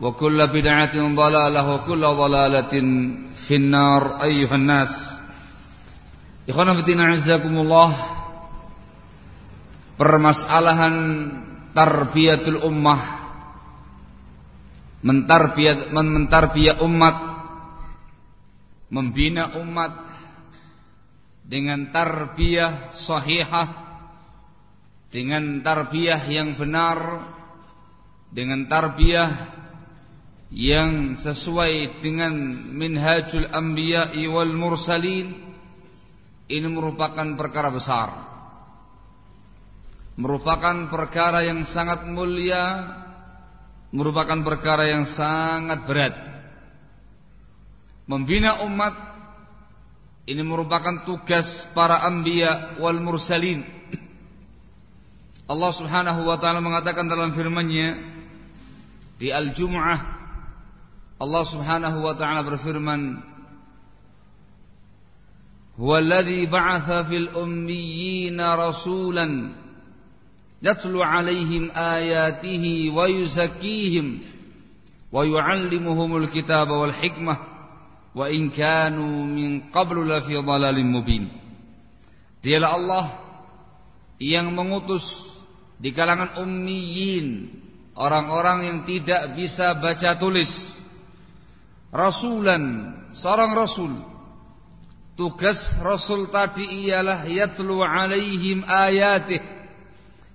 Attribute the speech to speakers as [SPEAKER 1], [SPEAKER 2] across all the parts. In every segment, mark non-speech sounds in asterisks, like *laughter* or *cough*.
[SPEAKER 1] وكل بدعة ضلالة وكل ضلالة في النار أيها الناس Ikhwan fitina azakumullah Permasalahan tarbiyatul ummah mentarbiyat mentarbiyah umat membina umat dengan tarbiyah sahihah dengan tarbiyah yang benar dengan tarbiyah yang sesuai dengan minhajul anbiya'i wal mursalin ini merupakan perkara besar. Merupakan perkara yang sangat mulia merupakan perkara yang sangat berat. Membina umat ini merupakan tugas para anbiya wal mursalin. Allah Subhanahu wa taala mengatakan dalam firman-Nya di Al-Jumu'ah Allah Subhanahu wa taala berfirman Huwallazi ba'atha fil ummiyina rasulan yatlu 'alaihim ayatihi wa yuzakkihim wa yu'allimuhumul kitaba wal hikmah wa in kanu min qablu lafi dhalalin mubin. Dialah Allah yang mengutus di kalangan ummiyin orang-orang yang tidak bisa baca tulis rasulan seorang rasul. Tugas rasul tadi ialah yatlu alaihim ayatih.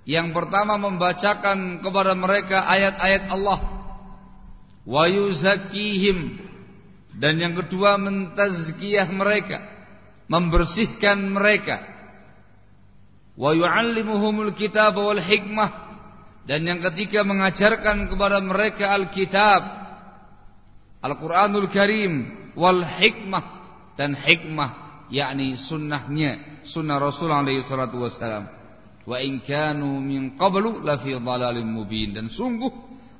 [SPEAKER 1] Yang pertama membacakan kepada mereka ayat-ayat Allah. Wa yuzakkihim. Dan yang kedua mentazkiyah mereka. Membersihkan mereka. Wa yuallimuhumul kitab wal hikmah. Dan yang ketiga mengajarkan kepada mereka Alkitab Al-Quranul Karim wal hikmah. Dan hikmah yakni sunnahnya sunnah Rasul alaihi salatu wassalam. Wa in kanu min qablu la fi mubin. Dan sungguh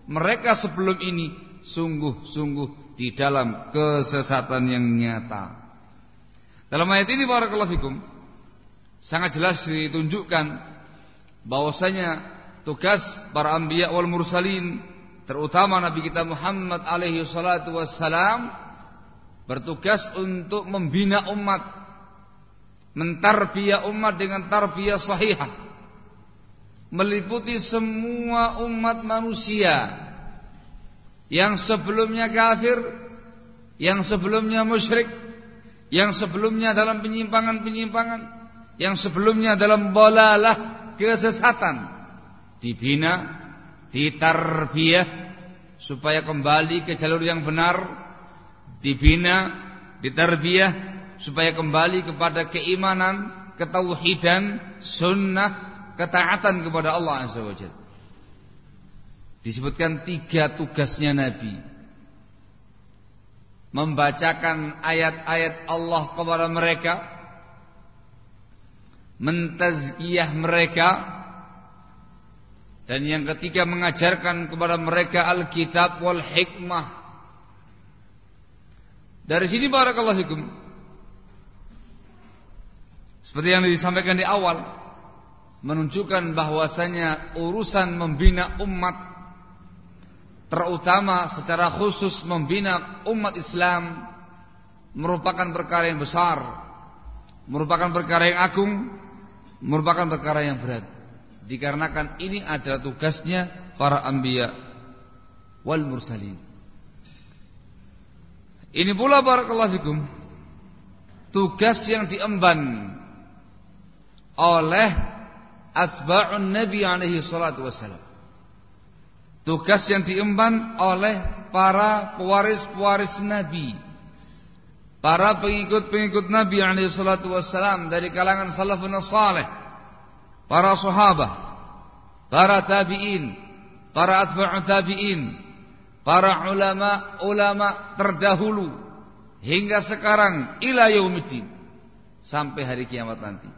[SPEAKER 1] mereka sebelum ini sungguh-sungguh di dalam kesesatan yang nyata. Dalam ayat ini barakallahu fikum sangat jelas ditunjukkan bahwasanya tugas para anbiya wal mursalin terutama Nabi kita Muhammad alaihi salatu wassalam bertugas untuk membina umat mentarbiyah umat dengan tarbiyah sahihah meliputi semua umat manusia. Yang sebelumnya kafir yang sebelumnya musyrik yang sebelumnya dalam penyimpangan-penyimpangan yang sebelumnya dalam bolalah kesesatan dibina ditarbiyah supaya kembali ke jalur yang benar, dibina, ditarbiyah supaya kembali kepada keimanan, ketauhidan, sunnah, ketaatan kepada Allah Azza wa Jalla. Disebutkan tiga tugasnya Nabi. Membacakan ayat-ayat Allah kepada mereka. Mentazkiyah mereka. Dan yang ketiga mengajarkan kepada mereka Alkitab wal hikmah. Dari sini barakallahu fikum. Seperti yang disampaikan di awal menunjukkan bahwasanya urusan membina umat terutama secara khusus membina umat Islam merupakan perkara yang besar, merupakan perkara yang agung, merupakan perkara yang berat. Dikarenakan ini adalah tugasnya para anbiya wal mursalin. Ini pula barakallahu fikum tugas yang diemban oleh asba'un nabi alaihi salatu wasallam. Tugas yang diemban oleh para pewaris-pewaris Nabi. Para pengikut-pengikut Nabi alaihi salatu wassalam dari kalangan salafun salih. Para sahabat, para tabi'in, para atba'u tabi'in, para ulama-ulama terdahulu hingga sekarang ila yaumiddin sampai hari kiamat nanti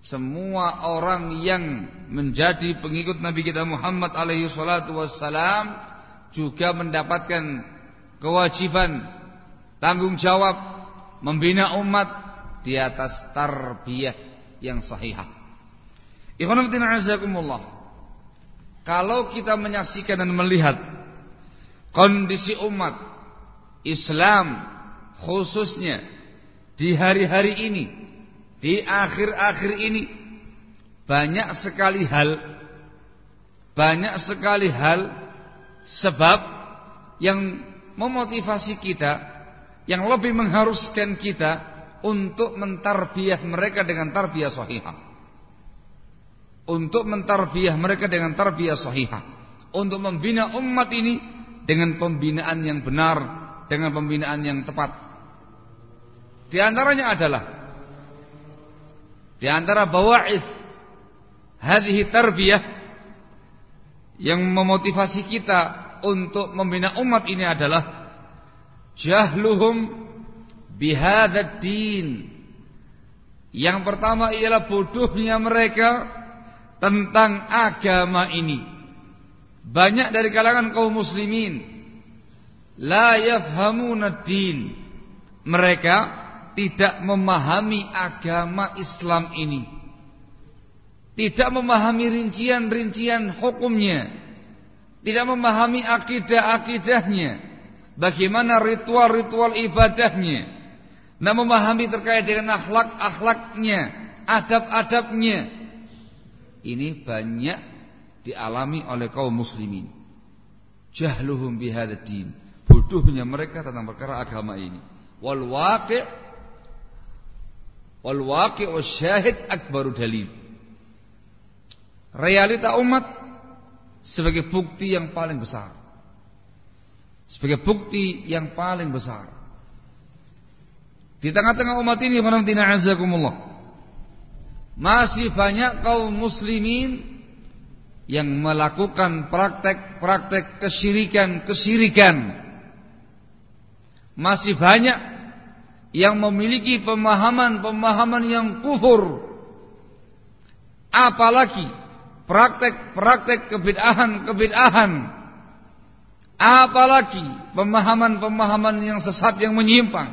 [SPEAKER 1] semua orang yang menjadi pengikut Nabi kita Muhammad alaihi salatu wassalam juga mendapatkan kewajiban tanggung jawab membina umat di atas tarbiyah yang sahihah. Ikhwan azakumullah. Kalau kita menyaksikan dan melihat kondisi umat Islam khususnya di hari-hari ini di akhir-akhir ini banyak sekali hal banyak sekali hal sebab yang memotivasi kita yang lebih mengharuskan kita untuk mentarbiah mereka dengan tarbiyah sahihah untuk mentarbiah mereka dengan tarbiyah sahihah untuk membina umat ini dengan pembinaan yang benar dengan pembinaan yang tepat di antaranya adalah di antara bawa'id hadhihi tarbiyah yang memotivasi kita untuk membina umat ini adalah jahluhum bihadzal din. Yang pertama ialah bodohnya mereka tentang agama ini. Banyak dari kalangan kaum muslimin la yafhamuna din. Mereka tidak memahami agama Islam ini. Tidak memahami rincian-rincian hukumnya. Tidak memahami akidah-akidahnya. Bagaimana ritual-ritual ibadahnya. Tidak memahami terkait dengan akhlak-akhlaknya. Adab-adabnya. Ini banyak dialami oleh kaum muslimin. Jahluhum bihadadin. Bodohnya mereka tentang perkara agama ini. Wal waqi' Wal waqi'u syahid akbaru dalil. Realita umat sebagai bukti yang paling besar. Sebagai bukti yang paling besar. Di tengah-tengah umat ini azakumullah. Masih banyak kaum muslimin yang melakukan praktek-praktek kesyirikan-kesyirikan. Masih banyak yang memiliki pemahaman-pemahaman yang kufur. Apalagi praktek-praktek kebid'ahan-kebid'ahan. Apalagi pemahaman-pemahaman yang sesat yang menyimpang.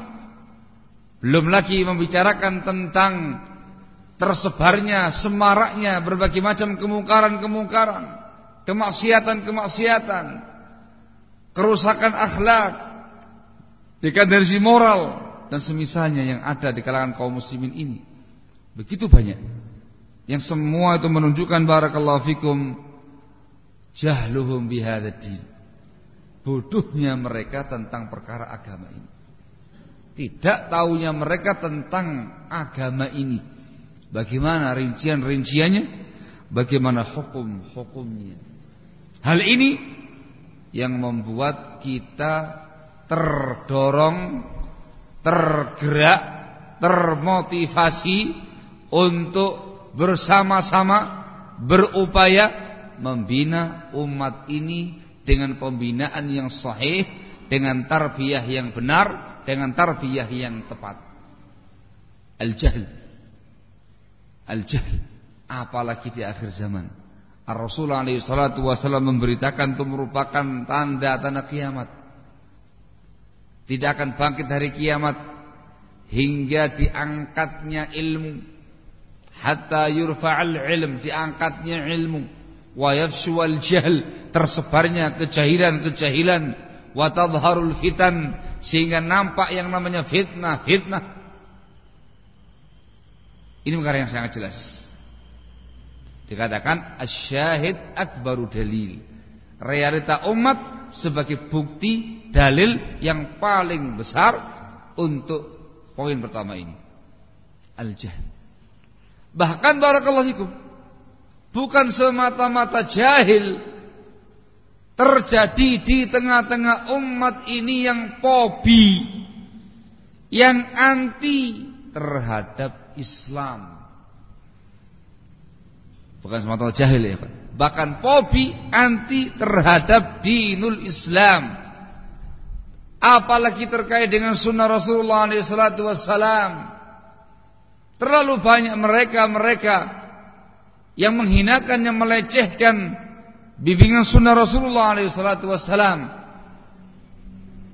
[SPEAKER 1] Belum lagi membicarakan tentang tersebarnya semaraknya berbagai macam kemungkaran-kemungkaran kemaksiatan-kemaksiatan kerusakan akhlak dekadensi moral dan semisalnya yang ada di kalangan kaum muslimin ini. Begitu banyak yang semua itu menunjukkan barakallahu fikum jahluhum bihadzal bodohnya mereka tentang perkara agama ini. Tidak tahunya mereka tentang agama ini bagaimana rincian-rinciannya bagaimana hukum-hukumnya hal ini yang membuat kita terdorong tergerak, termotivasi untuk bersama-sama berupaya membina umat ini dengan pembinaan yang sahih, dengan tarbiyah yang benar, dengan tarbiyah yang tepat. Al-jahl. Al-jahl. Apalagi di akhir zaman. Ar-Rasul alaihi salatu wasallam memberitakan itu merupakan tanda-tanda kiamat. Tidak akan bangkit hari kiamat hingga diangkatnya ilmu hatta yurfa'al ilm diangkatnya ilmu wa yafshuwal jahl tersebarnya kejahilan-kejahilan wa tadharul fitan sehingga nampak yang namanya fitnah fitnah ini perkara yang sangat jelas. Dikatakan asyahid akbaru dalil. Realita umat sebagai bukti dalil yang paling besar untuk poin pertama ini. Al-jahl. Bahkan barakallahu fikum bukan semata-mata jahil terjadi di tengah-tengah umat ini yang pobi yang anti terhadap Islam. Bukan semata jahil ya, Pak. Bahkan pobi anti terhadap dinul Islam. Apalagi terkait dengan sunnah Rasulullah SAW. Terlalu banyak mereka-mereka yang menghinakan, yang melecehkan bimbingan sunnah Rasulullah SAW,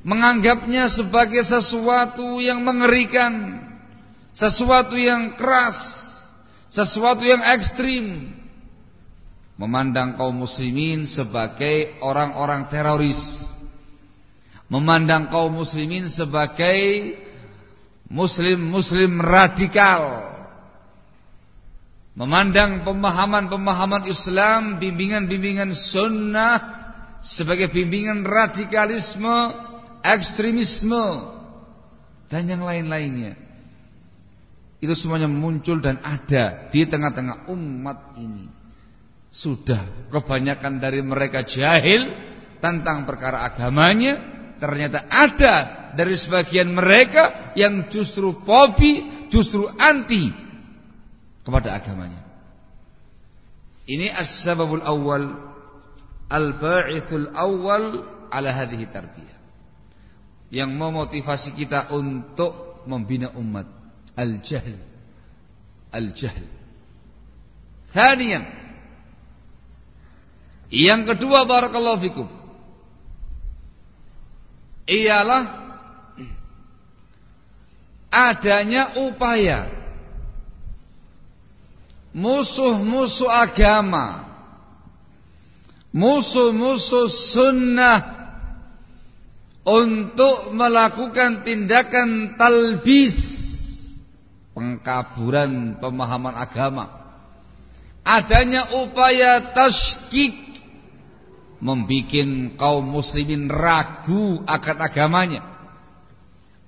[SPEAKER 1] menganggapnya sebagai sesuatu yang mengerikan, sesuatu yang keras, sesuatu yang ekstrim, memandang kaum muslimin sebagai orang-orang teroris, memandang kaum muslimin sebagai muslim-muslim radikal. Memandang pemahaman-pemahaman Islam, bimbingan-bimbingan sunnah sebagai bimbingan radikalisme, ekstremisme dan yang lain-lainnya. Itu semuanya muncul dan ada di tengah-tengah umat ini. Sudah kebanyakan dari mereka jahil tentang perkara agamanya, ternyata ada dari sebagian mereka yang justru popi, justru anti kepada agamanya. Ini as-sababul awal al-ba'ithul awal ala hadhihi tarbiyah. Yang memotivasi kita untuk membina umat al-jahl. Al-jahl. Thaniyan. Yang kedua barakallahu fikum. Ialah adanya upaya musuh-musuh agama, musuh-musuh sunnah untuk melakukan tindakan talbis, pengkaburan pemahaman agama. Adanya upaya tasykik membikin kaum muslimin ragu akan agamanya.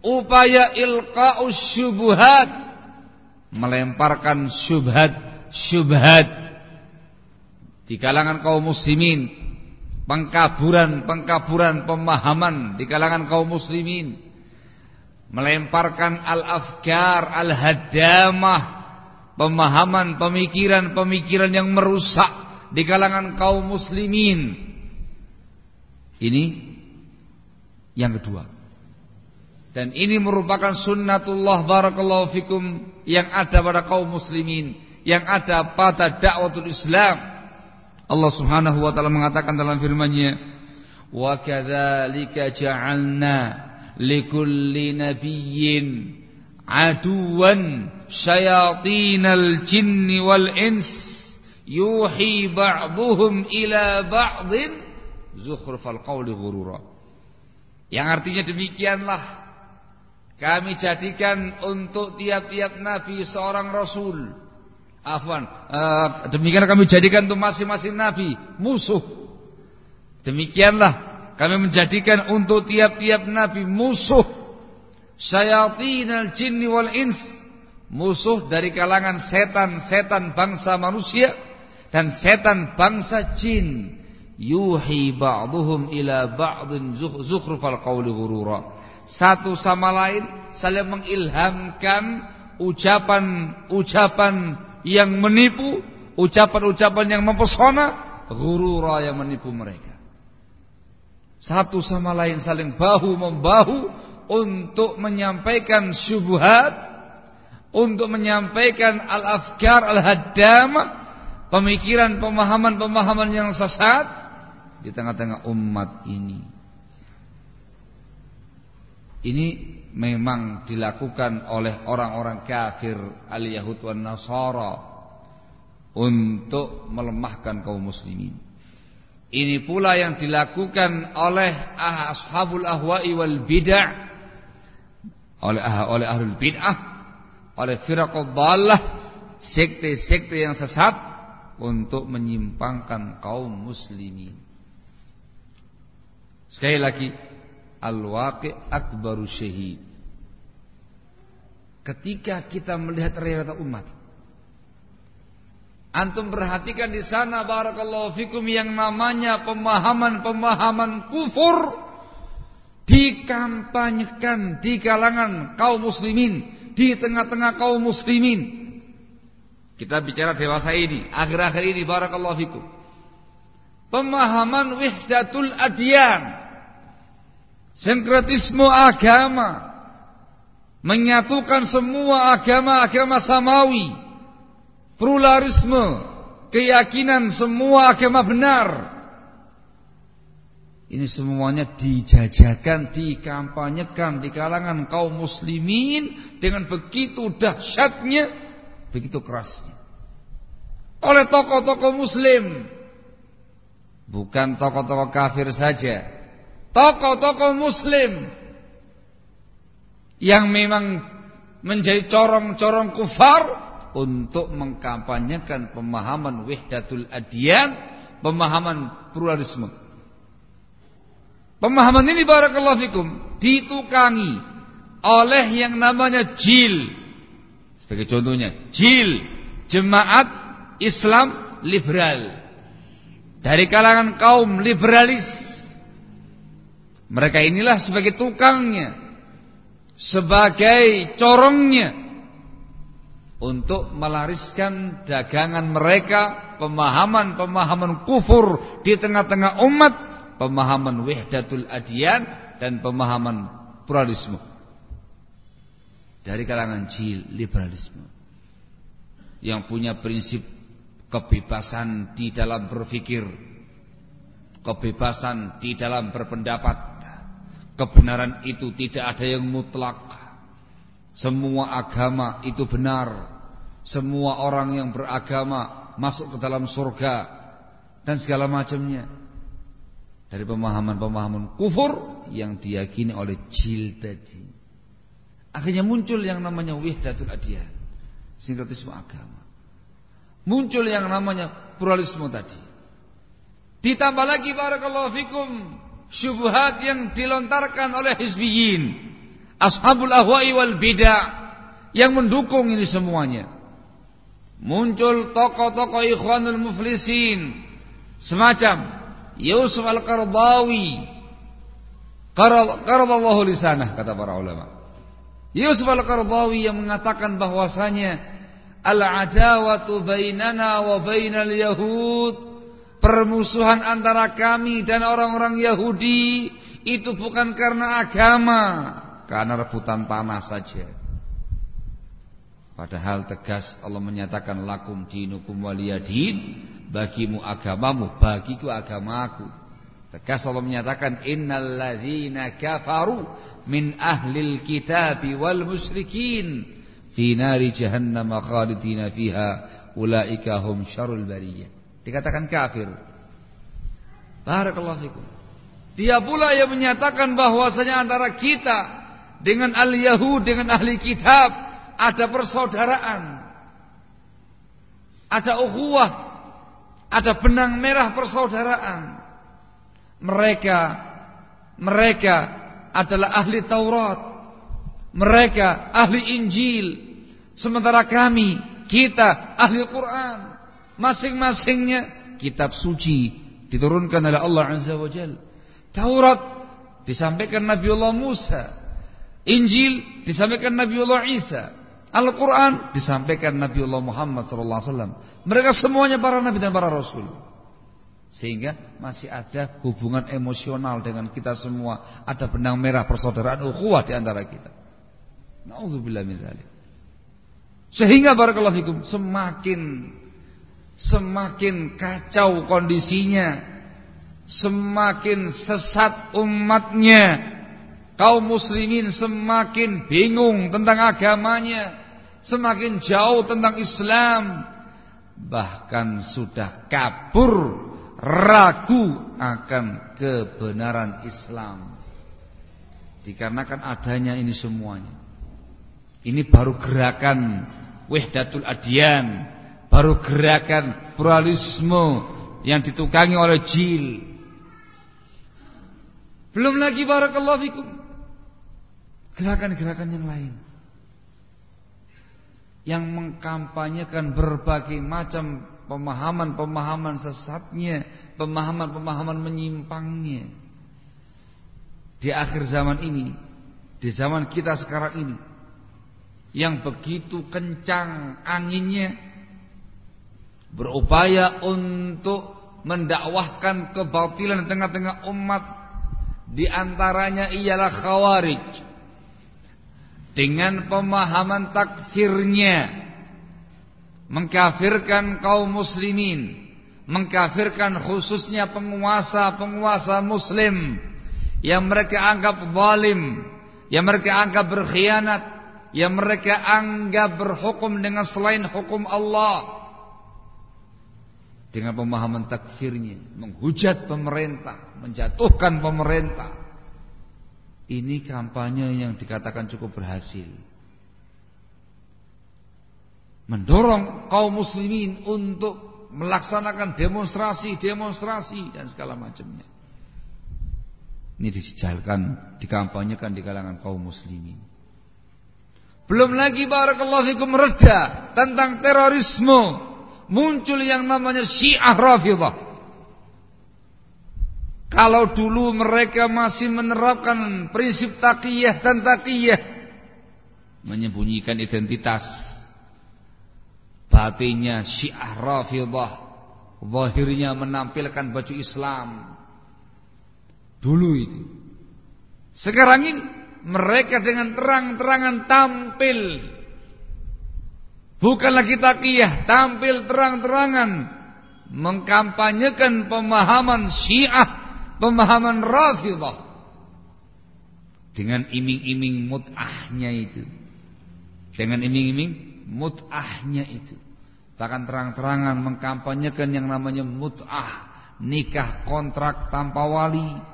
[SPEAKER 1] Upaya ilqa'us syubhat melemparkan syubhat-syubhat di kalangan kaum muslimin pengkaburan-pengkaburan pemahaman di kalangan kaum muslimin melemparkan al-afkar al-hadamah pemahaman pemikiran-pemikiran yang merusak di kalangan kaum muslimin ini yang kedua dan ini merupakan sunnatullah barakallahu fikum yang ada pada kaum muslimin, yang ada pada dakwatul Islam. Allah Subhanahu wa taala mengatakan dalam firman-Nya, "Wa kadzalika ja'alna likulli nabiyyin aduwan syayatinal jinni wal ins yuhi ba'dhum ila ba'dhin zukhrufal qawli ghurura." Yang artinya demikianlah kami jadikan untuk tiap-tiap nabi seorang rasul. Afwan, uh, demikian kami jadikan untuk masing-masing nabi musuh. Demikianlah kami menjadikan untuk tiap-tiap nabi musuh. Syayatinal jinni wal ins. Musuh dari kalangan setan-setan bangsa manusia dan setan bangsa jin. Yuhi ba'duhum ila ba'din zukhrufal qawli ghurura satu sama lain saling mengilhamkan ucapan-ucapan yang menipu, ucapan-ucapan yang mempesona, gurura yang menipu mereka. Satu sama lain saling bahu membahu untuk menyampaikan syubhat, untuk menyampaikan al-afkar al-haddamah, pemikiran pemahaman-pemahaman yang sesat di tengah-tengah umat ini. Ini memang dilakukan oleh orang-orang kafir al-Yahud wan Nasara untuk melemahkan kaum muslimin. Ini pula yang dilakukan oleh ashabul ahwa'i wal bid'ah. Oleh oleh ahlul bid'ah, oleh firaqul dhalah, sekte-sekte yang sesat. Untuk menyimpangkan kaum muslimin. Sekali lagi, Al-waqi' akbaru syahid. Ketika kita melihat realita umat, antum perhatikan di sana barakallahu fikum yang namanya pemahaman-pemahaman kufur dikampanyekan di kalangan kaum muslimin, di tengah-tengah kaum muslimin. Kita bicara dewasa ini, akhir-akhir ini barakallahu fikum. Pemahaman wihdatul adyan Sinkretisme agama menyatukan semua agama-agama samawi. Pluralisme, keyakinan semua agama benar. Ini semuanya dijajakan, dikampanyekan di kalangan kaum muslimin dengan begitu dahsyatnya, begitu kerasnya. Oleh tokoh-tokoh muslim. Bukan tokoh-tokoh kafir saja tokoh-tokoh muslim yang memang menjadi corong-corong kufar untuk mengkampanyekan pemahaman wahdatul adyan, pemahaman pluralisme. Pemahaman ini barakallahu fikum ditukangi oleh yang namanya jil. Sebagai contohnya, jil jemaat Islam liberal. Dari kalangan kaum liberalis mereka inilah sebagai tukangnya, sebagai corongnya untuk melariskan dagangan mereka, pemahaman-pemahaman kufur di tengah-tengah umat, pemahaman wahdatul adyan dan pemahaman pluralisme. Dari kalangan jil liberalisme yang punya prinsip kebebasan di dalam berpikir, kebebasan di dalam berpendapat, Kebenaran itu tidak ada yang mutlak. Semua agama itu benar. Semua orang yang beragama masuk ke dalam surga dan segala macamnya. Dari pemahaman-pemahaman kufur yang diyakini oleh jil tadi. Akhirnya muncul yang namanya wihdatul adiyah. Sinkretisme agama. Muncul yang namanya pluralisme tadi. Ditambah lagi barakallahu fikum syubhat yang dilontarkan oleh hizbiyin, ashabul ahwa'i wal bid'ah yang mendukung ini semuanya. Muncul tokoh-tokoh ikhwanul muflisin semacam Yusuf Al-Qardawi Qaradallahu lisanah kata para ulama. Yusuf Al-Qardawi yang mengatakan bahwasanya al-adawatu bainana wa bainal yahud Permusuhan antara kami dan orang-orang Yahudi itu bukan karena agama, karena rebutan tanah saja. Padahal tegas Allah menyatakan lakum dinukum waliyadin, bagimu agamamu, bagiku agamaku. Tegas Allah menyatakan innal ladzina kafaru min ahlil kitabi wal musyrikin fi nari jahannam khalidina fiha ulaika hum syarul bariyah. Dikatakan kafir. Barakallahu fikum. Dia pula yang menyatakan bahwasanya antara kita dengan al-Yahud dengan ahli kitab ada persaudaraan. Ada ukhuwah, ada benang merah persaudaraan. Mereka mereka adalah ahli Taurat. Mereka ahli Injil. Sementara kami, kita ahli Quran. Masing-masingnya kitab suci diturunkan oleh Allah Azza wa Jal. Taurat disampaikan Nabi Allah Musa. Injil disampaikan Nabi Allah Isa. Al-Quran disampaikan Nabi Allah Muhammad SAW. Mereka semuanya para nabi dan para rasul. Sehingga masih ada hubungan emosional dengan kita semua. Ada benang merah persaudaraan ukhuwah di antara kita. Sehingga barakallahu fikum semakin semakin kacau kondisinya, semakin sesat umatnya, kaum muslimin semakin bingung tentang agamanya, semakin jauh tentang Islam, bahkan sudah kabur ragu akan kebenaran Islam. Dikarenakan adanya ini semuanya. Ini baru gerakan Wahdatul Adyan, baru gerakan pluralisme yang ditukangi oleh jil. Belum lagi barakallahu fikum. Gerakan-gerakan yang lain yang mengkampanyekan berbagai macam pemahaman-pemahaman sesatnya, pemahaman-pemahaman menyimpangnya. Di akhir zaman ini, di zaman kita sekarang ini, yang begitu kencang anginnya, berupaya untuk mendakwahkan kebatilan di tengah-tengah umat, di antaranya ialah khawarij dengan pemahaman takfirnya. Mengkafirkan kaum muslimin. Mengkafirkan khususnya penguasa-penguasa muslim. Yang mereka anggap zalim. Yang mereka anggap berkhianat. Yang mereka anggap berhukum dengan selain hukum Allah. Dengan pemahaman takfirnya. Menghujat pemerintah. Menjatuhkan pemerintah ini kampanye yang dikatakan cukup berhasil. Mendorong kaum muslimin untuk melaksanakan demonstrasi-demonstrasi dan segala macamnya. Ini dijalankan, dikampanyekan di kalangan kaum muslimin. Belum lagi barakallahu fikum reda tentang terorisme. Muncul yang namanya Syiah Rafidhah. Kalau dulu mereka masih menerapkan prinsip taqiyah dan taqiyah menyembunyikan identitas. Batinnya Syiah Rafidhah zahirnya menampilkan baju Islam. Dulu itu. Sekarang ini mereka dengan terang-terangan tampil. Bukan lagi taqiyah tampil terang-terangan. Mengkampanyekan pemahaman Syiah pemahaman Rafidah dengan iming-iming mut'ahnya itu. Dengan iming-iming mut'ahnya itu. Bahkan terang-terangan mengkampanyekan yang namanya mut'ah, nikah kontrak tanpa wali.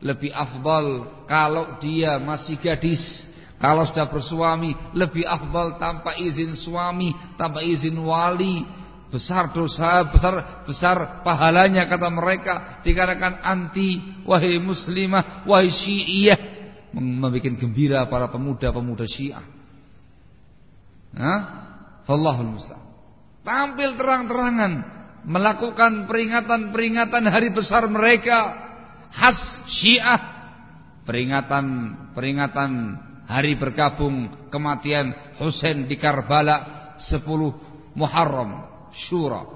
[SPEAKER 1] Lebih afdal kalau dia masih gadis, kalau sudah bersuami lebih afdal tanpa izin suami, tanpa izin wali Besar dosa, besar besar pahalanya kata mereka dikarenakan anti wahai muslimah, wahai syiah membuat gembira para pemuda-pemuda Syiah. Nah, Allahul musta'an. Tampil terang-terangan melakukan peringatan-peringatan hari besar mereka khas Syiah. Peringatan peringatan hari berkabung kematian Husain di Karbala 10 Muharram Syura.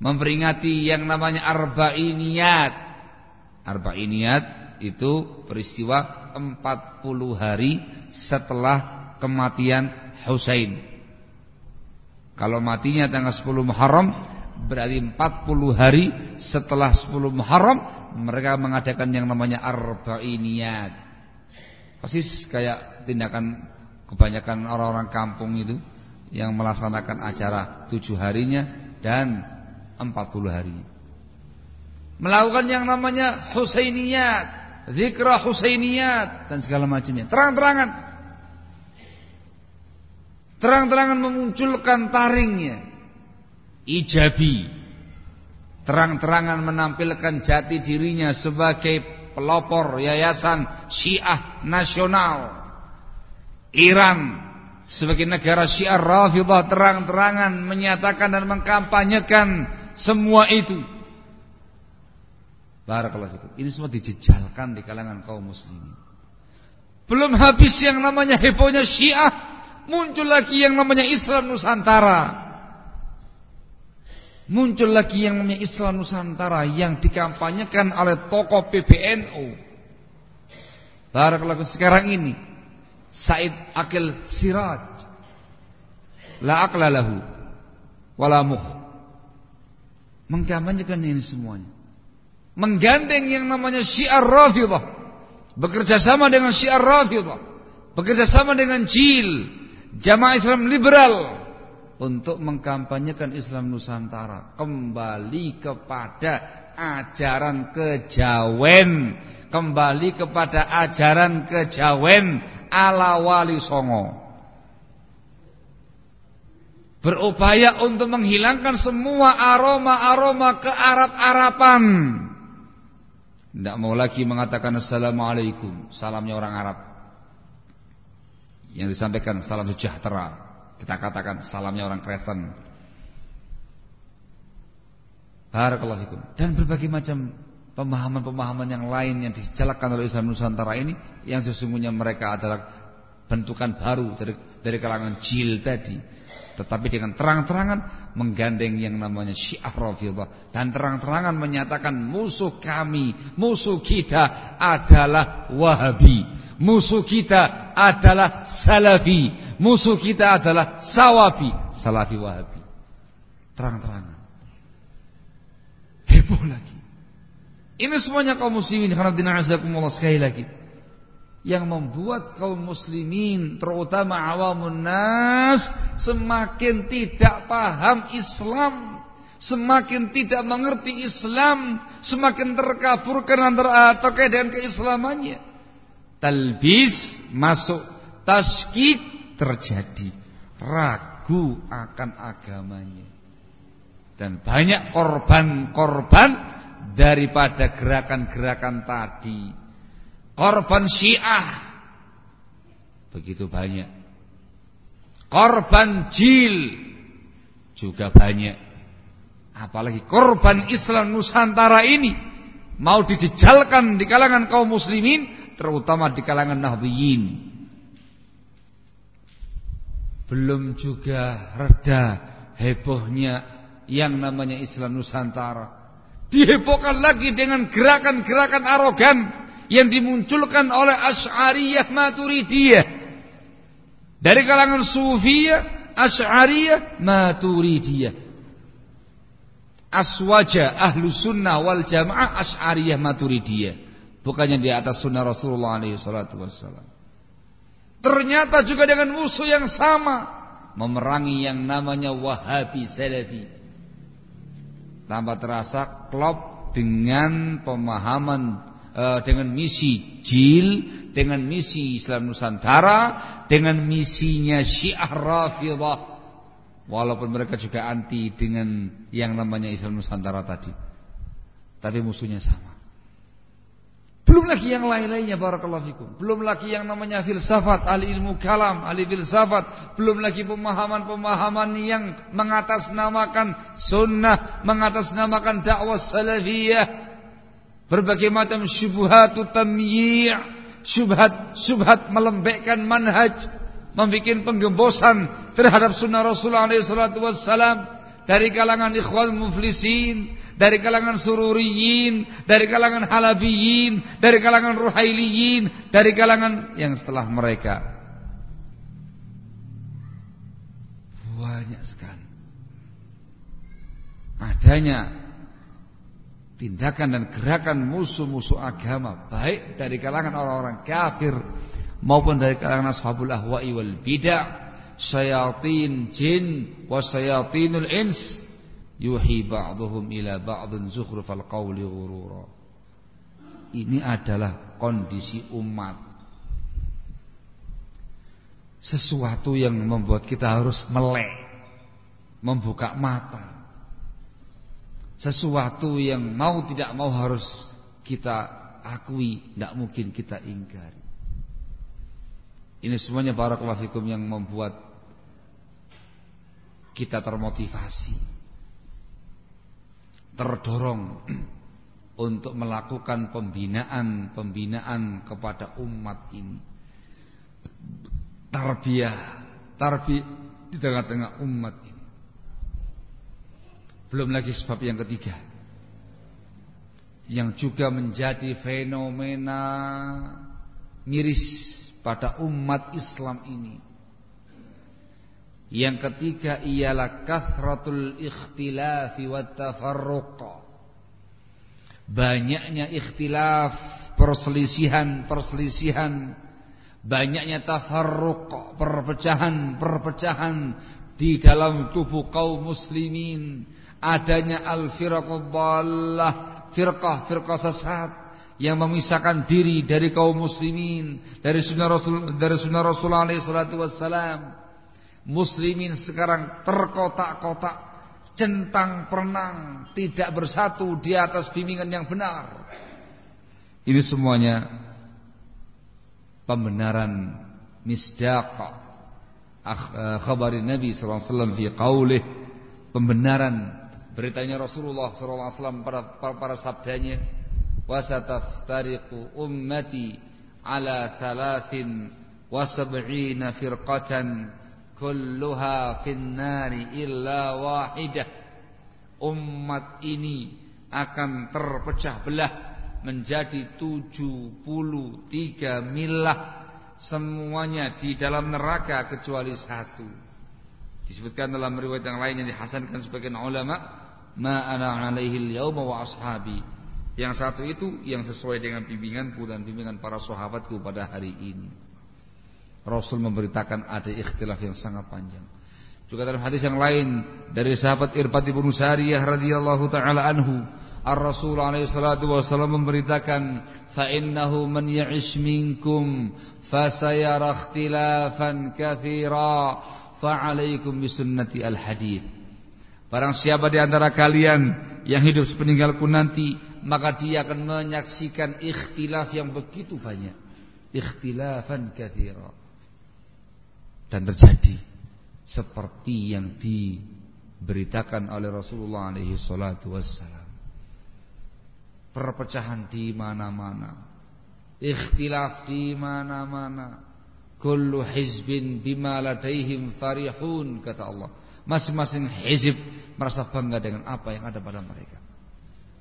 [SPEAKER 1] Memperingati yang namanya Arba'iniyat. Arba'iniyat itu peristiwa 40 hari setelah kematian Husain. Kalau matinya tanggal 10 Muharram berarti 40 hari setelah 10 Muharram mereka mengadakan yang namanya Arba'iniyat. Persis kayak tindakan kebanyakan orang-orang kampung itu yang melaksanakan acara tujuh harinya dan empat puluh hari. Melakukan yang namanya Husainiyat, zikra Husainiyat dan segala macamnya. Terang-terangan. Terang-terangan memunculkan taringnya. Ijabi. Terang-terangan menampilkan jati dirinya sebagai pelopor yayasan Syiah nasional. Iran sebagai negara Syiar Rafidhah terang-terangan menyatakan dan mengkampanyekan semua itu. Barakallahu fikum. Ini semua dijejalkan di kalangan kaum muslimin. Belum habis yang namanya hebohnya Syiah muncul lagi yang namanya Islam Nusantara. Muncul lagi yang namanya Islam Nusantara yang dikampanyekan oleh tokoh PBNU. Barakallahu sekarang ini Said Akil Siraj. La aqla lahu wala. Mengkampanyekan ini semuanya. Menggandeng yang namanya Syiar Rafidhah. Bekerja sama dengan Syiar Rafidhah. Bekerja sama dengan JIL, Jamaah Islam Liberal untuk mengkampanyekan Islam Nusantara kembali kepada ajaran kejawen, kembali kepada ajaran kejawen ala Wali Songo berupaya untuk menghilangkan semua aroma-aroma ke Arab-Arapan. Tidak mau lagi mengatakan Assalamualaikum, salamnya orang Arab. Yang disampaikan salam sejahtera. Kita katakan salamnya orang Kristen. Barakallahu. Dan berbagai macam pemahaman-pemahaman yang lain yang dijalankan oleh Islam Nusantara ini yang sesungguhnya mereka adalah bentukan baru dari, dari kalangan jil tadi tetapi dengan terang-terangan menggandeng yang namanya Syiah Rafidhah dan terang-terangan menyatakan musuh kami, musuh kita adalah Wahabi, musuh kita adalah Salafi, musuh kita adalah Sawabi, Salafi Wahabi. Terang-terangan. Heboh lagi. Ini semuanya kaum muslimin karena dina'azakumullah sekali lagi. Yang membuat kaum muslimin terutama awamun nas semakin tidak paham Islam semakin tidak mengerti Islam semakin terkaburkan antara terkait dengan keislamannya. Talbis masuk taskik terjadi. Ragu akan agamanya. Dan banyak korban-korban daripada gerakan-gerakan tadi Korban Syiah begitu banyak. Korban jil juga banyak. Apalagi korban Islam Nusantara ini mau dijejalkan di kalangan kaum muslimin, terutama di kalangan Nahdliyin. Belum juga reda hebohnya yang namanya Islam Nusantara. Dihebohkan lagi dengan gerakan-gerakan arogan yang dimunculkan oleh Asy'ariyah Maturidiyah. Dari kalangan Sufiyah, Asy'ariyah Maturidiyah. Aswaja ahlu sunnah wal jamaah Asy'ariyah Maturidiyah. Bukannya di atas sunnah Rasulullah SAW. Ternyata juga dengan musuh yang sama. Memerangi yang namanya Wahabi Salafi. Tanpa terasa klop dengan pemahaman uh, dengan misi jil, dengan misi Islam Nusantara, dengan misinya Syiah Rafidhah. Walaupun mereka juga anti dengan yang namanya Islam Nusantara tadi. Tapi musuhnya sama. Belum lagi yang lain-lainnya barakallahu fikum. Belum lagi yang namanya filsafat, ahli ilmu kalam, ahli filsafat, belum lagi pemahaman-pemahaman yang mengatasnamakan sunnah, mengatasnamakan dakwah salafiyah. Berbagai macam syubhat tamyi' syubhat syubhat melembekkan manhaj membuat penggembosan terhadap sunnah Rasulullah SAW dari kalangan ikhwan muflisin dari kalangan sururiyin dari kalangan halabiyin dari kalangan ruhailiyin dari kalangan yang setelah mereka. Banyak sekali. Adanya tindakan dan gerakan musuh-musuh agama baik dari kalangan orang-orang kafir maupun dari kalangan ashabul ahwa'i wal bid'ah syayatin jin wa syayatinul ins yuhi ba'dhum ila ba'dhin zukhrufal qawli ghurura. Ini adalah kondisi umat. Sesuatu yang membuat kita harus melek membuka mata. Sesuatu yang mau tidak mau harus kita akui, tidak mungkin kita ingkari. Ini semuanya barakallahu fikum yang membuat kita termotivasi, terdorong *clears throat* untuk melakukan pembinaan-pembinaan kepada umat ini. Tarbiyah, tarbi di tengah-tengah umat ini. Belum lagi sebab yang ketiga yang juga menjadi fenomena miris pada umat Islam ini. Yang ketiga ialah kathratul ikhtilafi wa tafarruq. Banyaknya ikhtilaf, perselisihan-perselisihan, banyaknya tafarruq, perpecahan-perpecahan di dalam tubuh kaum muslimin, adanya al-firaqud dhallah, firqah-firqah sesat yang memisahkan diri dari kaum muslimin, dari sunnah Rasul dari sunnah Rasulullah alaihi wassalam muslimin sekarang terkotak-kotak, centang perenang, tidak bersatu di atas bimbingan yang benar. Ini semuanya pembenaran misdaq eh, khabar Nabi wasallam fi qaulih pembenaran beritanya Rasulullah alaihi wasallam pada para sabdanya wasataftariqu ummati ala thalathin wa sab'ina firqatan kulluha finnari illa wahidah. Umat ini akan terpecah belah menjadi 73 milah. Semuanya di dalam neraka kecuali satu. Disebutkan dalam riwayat yang lain yang dihasankan sebagian ulama ma ana alaihi yauma wa ashabi. Yang satu itu yang sesuai dengan bimbinganku dan bimbingan para sahabatku pada hari ini Rasul memberitakan ada ikhtilaf yang sangat panjang. Juga dalam hadis yang lain dari sahabat Irfat bin Sariyah radhiyallahu taala anhu, Ar-Rasul alaihi salatu wasallam memberitakan, "Fa innahu man ya'ish minkum fasayara ikhtilafan katsira, fa 'alaikum bisunnati al-hadid." Barang siapa di antara kalian yang hidup sepeninggalku nanti, maka dia akan menyaksikan ikhtilaf yang begitu banyak. Ikhtilafan katsira dan terjadi seperti yang diberitakan oleh Rasulullah alaihi salatu wassalam. Perpecahan di mana-mana, ikhtilaf di mana-mana. Kullu hizbin bima ladaihim farihun kata Allah. Masing-masing hizib merasa bangga dengan apa yang ada pada mereka.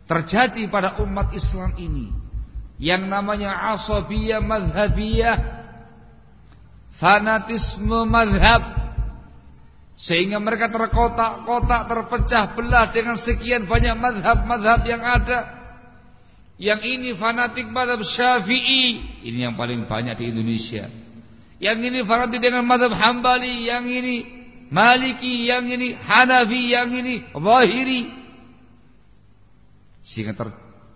[SPEAKER 1] Terjadi pada umat Islam ini yang namanya asabiyah madhabiyah fanatisme madhab. Sehingga mereka terkotak-kotak terpecah belah dengan sekian banyak madhab-madhab yang ada. Yang ini fanatik madhab syafi'i. Ini yang paling banyak di Indonesia. Yang ini fanatik dengan madhab hambali. Yang ini maliki. Yang ini hanafi. Yang ini wahiri sehingga ter,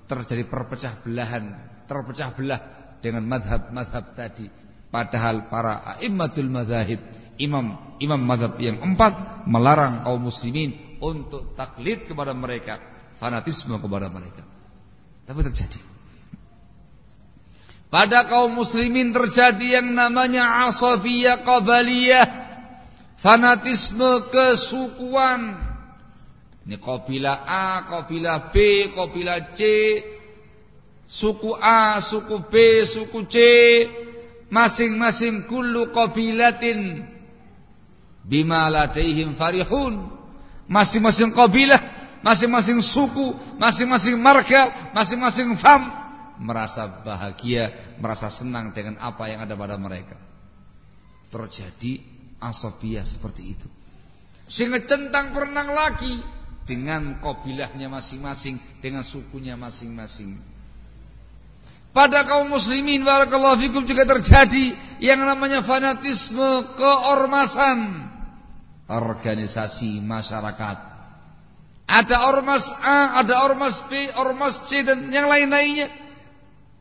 [SPEAKER 1] terjadi perpecah belahan terpecah belah dengan madhab-madhab tadi Padahal para immatul mazahib, imam imam mazhab yang empat melarang kaum muslimin untuk taklid kepada mereka, fanatisme kepada mereka. Tapi terjadi. Pada kaum muslimin terjadi yang namanya asabiyah qabaliyah, fanatisme kesukuan. Ini kabilah A, kabilah B, kabilah C, suku A, suku B, suku C, masing-masing kullu qabilatin bima ladaihim farihun. Masing-masing kabilah masing-masing suku masing-masing marga masing-masing fam merasa bahagia merasa senang dengan apa yang ada pada mereka. Terjadi asobiah seperti itu. Sehingga centang perenang lagi dengan kabilahnya masing-masing dengan sukunya masing-masing pada kaum muslimin barakallahu fikum juga terjadi yang namanya fanatisme keormasan. Organisasi masyarakat. Ada ormas A, ada ormas B, ormas C dan yang lain-lainnya.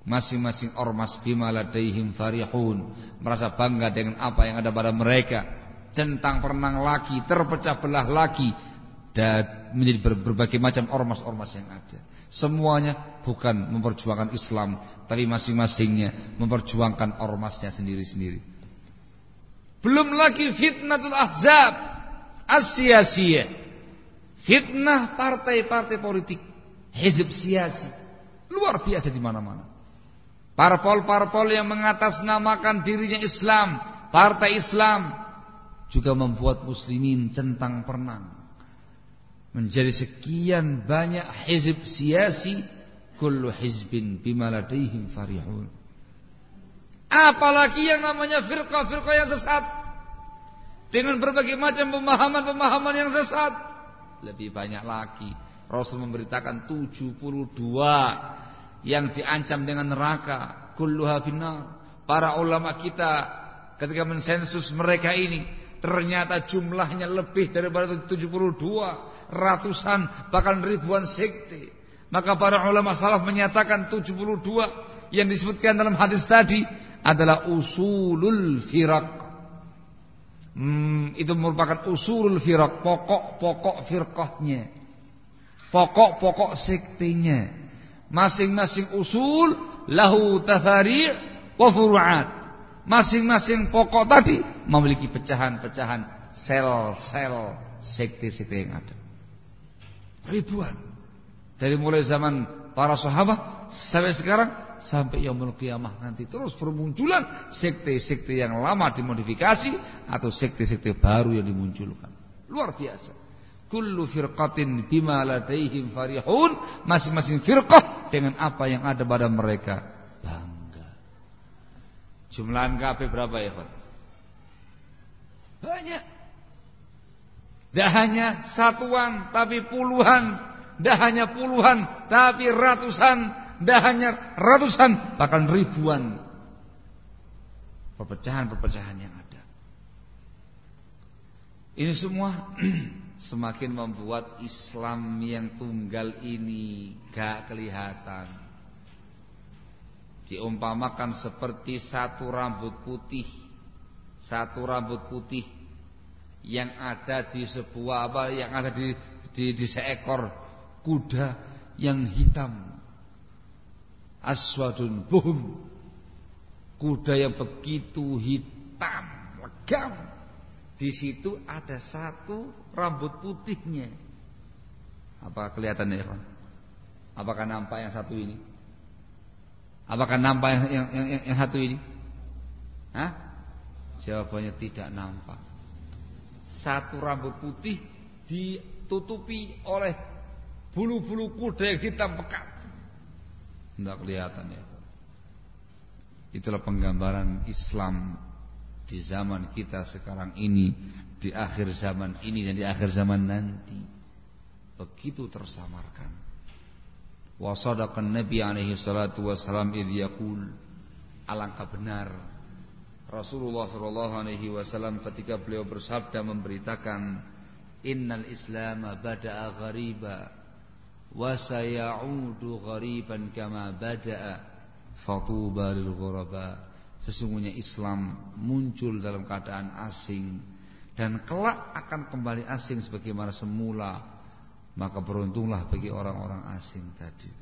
[SPEAKER 1] Masing-masing ormas bima ladaihim farihun. Merasa bangga dengan apa yang ada pada mereka. Centang perenang lagi, terpecah belah lagi. Dan menjadi berbagai macam ormas-ormas yang ada. Semuanya bukan memperjuangkan Islam, tapi masing-masingnya memperjuangkan ormasnya sendiri-sendiri. Belum lagi fitnatul ahzab asyasiyah. Fitnah partai-partai politik, hizib siasi. Luar biasa di mana-mana. Parpol-parpol yang mengatasnamakan dirinya Islam, partai Islam, juga membuat muslimin centang perenang menjadi sekian banyak hizib siasi kullu hizbin bima ladaihim apalagi yang namanya firqah-firqah yang sesat. Dengan berbagai macam pemahaman-pemahaman yang sesat. Lebih banyak lagi. Rasul memberitakan 72 yang diancam dengan neraka kulluha finnar para ulama kita ketika mensensus mereka ini ternyata jumlahnya lebih daripada 72 ratusan bahkan ribuan sekte. Maka para ulama salaf menyatakan 72 yang disebutkan dalam hadis tadi adalah usulul firaq. Hmm, itu merupakan usulul firaq, pokok-pokok firqahnya. Pokok-pokok sektenya. Masing-masing usul lahu tafari' wa furu'at. Masing-masing pokok tadi memiliki pecahan-pecahan sel-sel sekte-sekte yang ada. Ribuan. Dari mulai zaman para sahabat sampai sekarang sampai yaumul kiamah nanti terus bermunculan sekte-sekte yang lama dimodifikasi atau sekte-sekte baru yang dimunculkan. Luar biasa. Kullu firqatin bima ladaihim farihun, masing-masing firqah dengan apa yang ada pada mereka bangga. Jumlah KP berapa ya, Pak? Banyak. Tidak hanya satuan tapi puluhan. Tidak hanya puluhan tapi ratusan. Tidak hanya ratusan bahkan ribuan. Perpecahan-perpecahan yang ada. Ini semua *clears throat* semakin membuat Islam yang tunggal ini gak kelihatan. Diumpamakan seperti satu rambut putih. Satu rambut putih yang ada di sebuah apa yang ada di di, di seekor kuda yang hitam. Aswadun buhum. Kuda yang begitu hitam legam. Di situ ada satu rambut putihnya. Apa kelihatannya ya apakah nampak yang satu ini? Apakah nampak yang yang, yang, yang satu ini? Hah? jawabannya tidak nampak satu rambut putih ditutupi oleh bulu-bulu kuda yang hitam pekat. Tidak kelihatan ya. Itulah penggambaran Islam di zaman kita sekarang ini, di akhir zaman ini dan di akhir zaman nanti. Begitu tersamarkan. Wa Nabi alaihi salatu wasalam idh alangkah benar Rasulullah Shallallahu Alaihi Wasallam ketika beliau bersabda memberitakan Innal Islam bada'a ghariba wa sayaudu ghariban kama bada'a fatuba lil ghuraba. Sesungguhnya Islam muncul dalam keadaan asing dan kelak akan kembali asing sebagaimana semula. Maka beruntunglah bagi orang-orang asing tadi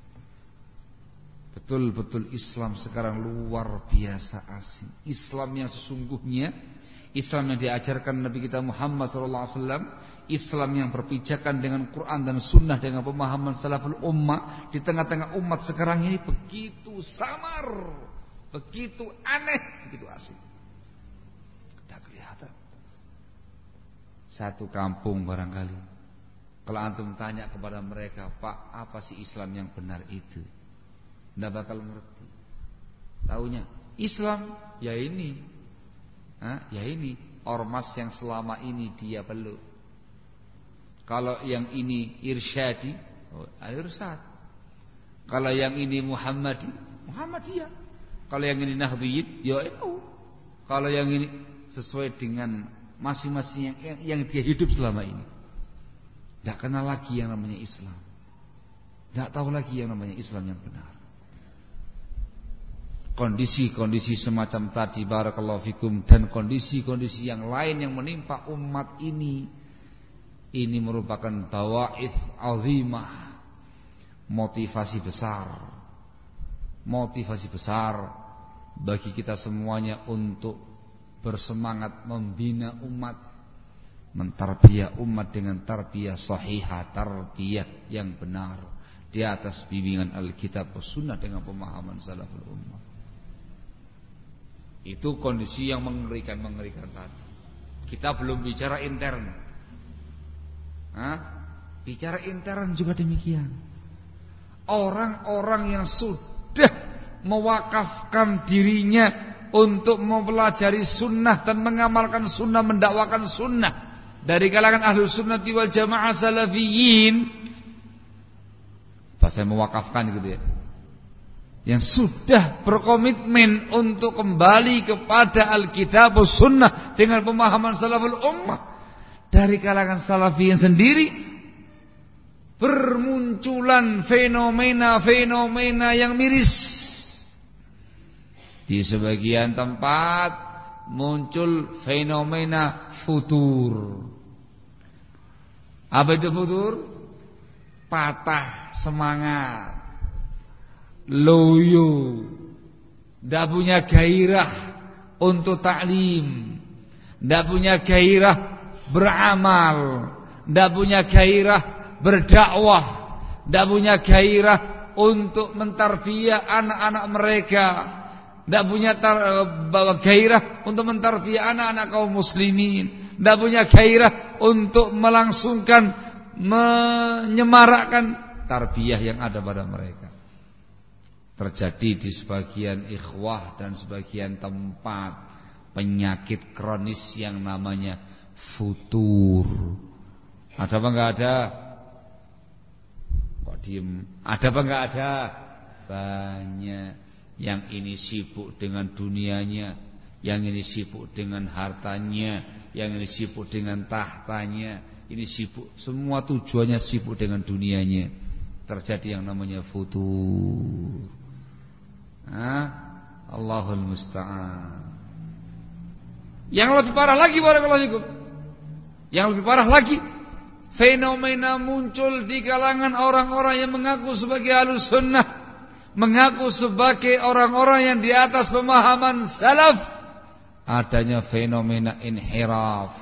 [SPEAKER 1] Betul-betul Islam sekarang luar biasa asing. Islam yang sesungguhnya, Islam yang diajarkan Nabi kita Muhammad SAW, Islam yang berpijakan dengan Quran dan Sunnah dengan pemahaman salaful ummah di tengah-tengah umat sekarang ini begitu samar, begitu aneh, begitu asing. Tidak kelihatan. Satu kampung barangkali. Kalau antum tanya kepada mereka, Pak, apa sih Islam yang benar itu? Tidak bakal ngerti. Taunya Islam ya ini. Hah? Ya ini ormas yang selama ini dia peluk. Kalau yang ini irsyadi, oh, irsyad. Kalau yang ini Muhammadi, Muhammadiyah. Kalau yang ini Nahdliyin, ya itu. Kalau yang ini sesuai dengan masing-masing yang, yang, yang dia hidup selama ini. Tidak kenal lagi yang namanya Islam. Tidak tahu lagi yang namanya Islam yang benar kondisi-kondisi semacam tadi barakallahu fikum dan kondisi-kondisi yang lain yang menimpa umat ini ini merupakan bawaith azimah motivasi besar motivasi besar bagi kita semuanya untuk bersemangat membina umat mentarbiah umat dengan tarbiyah sahihah tarbiyah yang benar di atas bimbingan Alkitab Sunnah dengan pemahaman salaful ummah itu kondisi yang mengerikan-mengerikan tadi. Kita belum bicara intern. Hah? Bicara intern juga demikian. Orang-orang yang sudah mewakafkan dirinya untuk mempelajari sunnah dan mengamalkan sunnah, mendakwakan sunnah dari kalangan ahlu sunnah wal jamaah salafiyin. Bahasa mewakafkan gitu ya yang sudah berkomitmen untuk kembali kepada Alkitab Sunnah dengan pemahaman salaful ummah. Dari kalangan salafiyin sendiri bermunculan fenomena-fenomena yang miris. Di sebagian tempat muncul fenomena futur. Apa itu futur? Patah semangat loyo, tidak punya gairah untuk taklim, tidak punya gairah beramal, tidak punya gairah berdakwah, tidak punya gairah untuk mentarbiah anak-anak mereka, tidak punya eh, gairah untuk mentarbiah anak-anak kaum muslimin, tidak punya gairah untuk melangsungkan menyemarakkan tarbiyah yang ada pada mereka terjadi di sebagian ikhwah dan sebagian tempat penyakit kronis yang namanya futur. Ada apa enggak ada? Kok diem? Ada apa enggak ada? Banyak yang ini sibuk dengan dunianya, yang ini sibuk dengan hartanya, yang ini sibuk dengan tahtanya, ini sibuk semua tujuannya sibuk dengan dunianya. Terjadi yang namanya futur. Allahul musta'an. Yang lebih parah lagi barakallahu fikum. Yang lebih parah lagi fenomena muncul di kalangan orang-orang yang mengaku sebagai alus sunnah, mengaku sebagai orang-orang yang di atas pemahaman salaf, adanya fenomena inhiraf,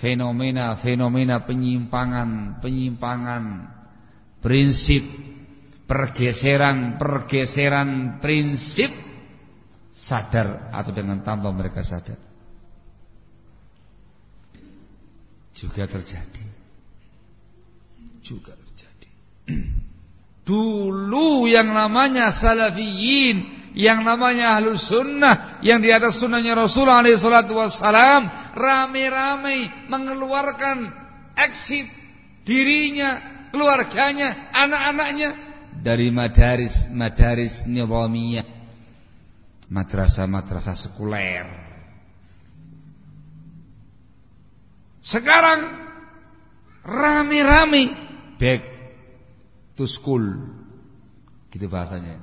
[SPEAKER 1] fenomena-fenomena penyimpangan, penyimpangan prinsip pergeseran-pergeseran prinsip sadar atau dengan tanpa mereka sadar. Juga terjadi. Juga terjadi. *clears throat* Dulu yang namanya salafiyin yang namanya ahlus sunnah yang di atas sunnahnya Rasulullah SAW rame-rame mengeluarkan exit dirinya keluarganya anak-anaknya dari madaris madaris nizamiyah. Madrasah-madrasah sekuler. Sekarang rame-rame. Back to school. Gitu bahasanya.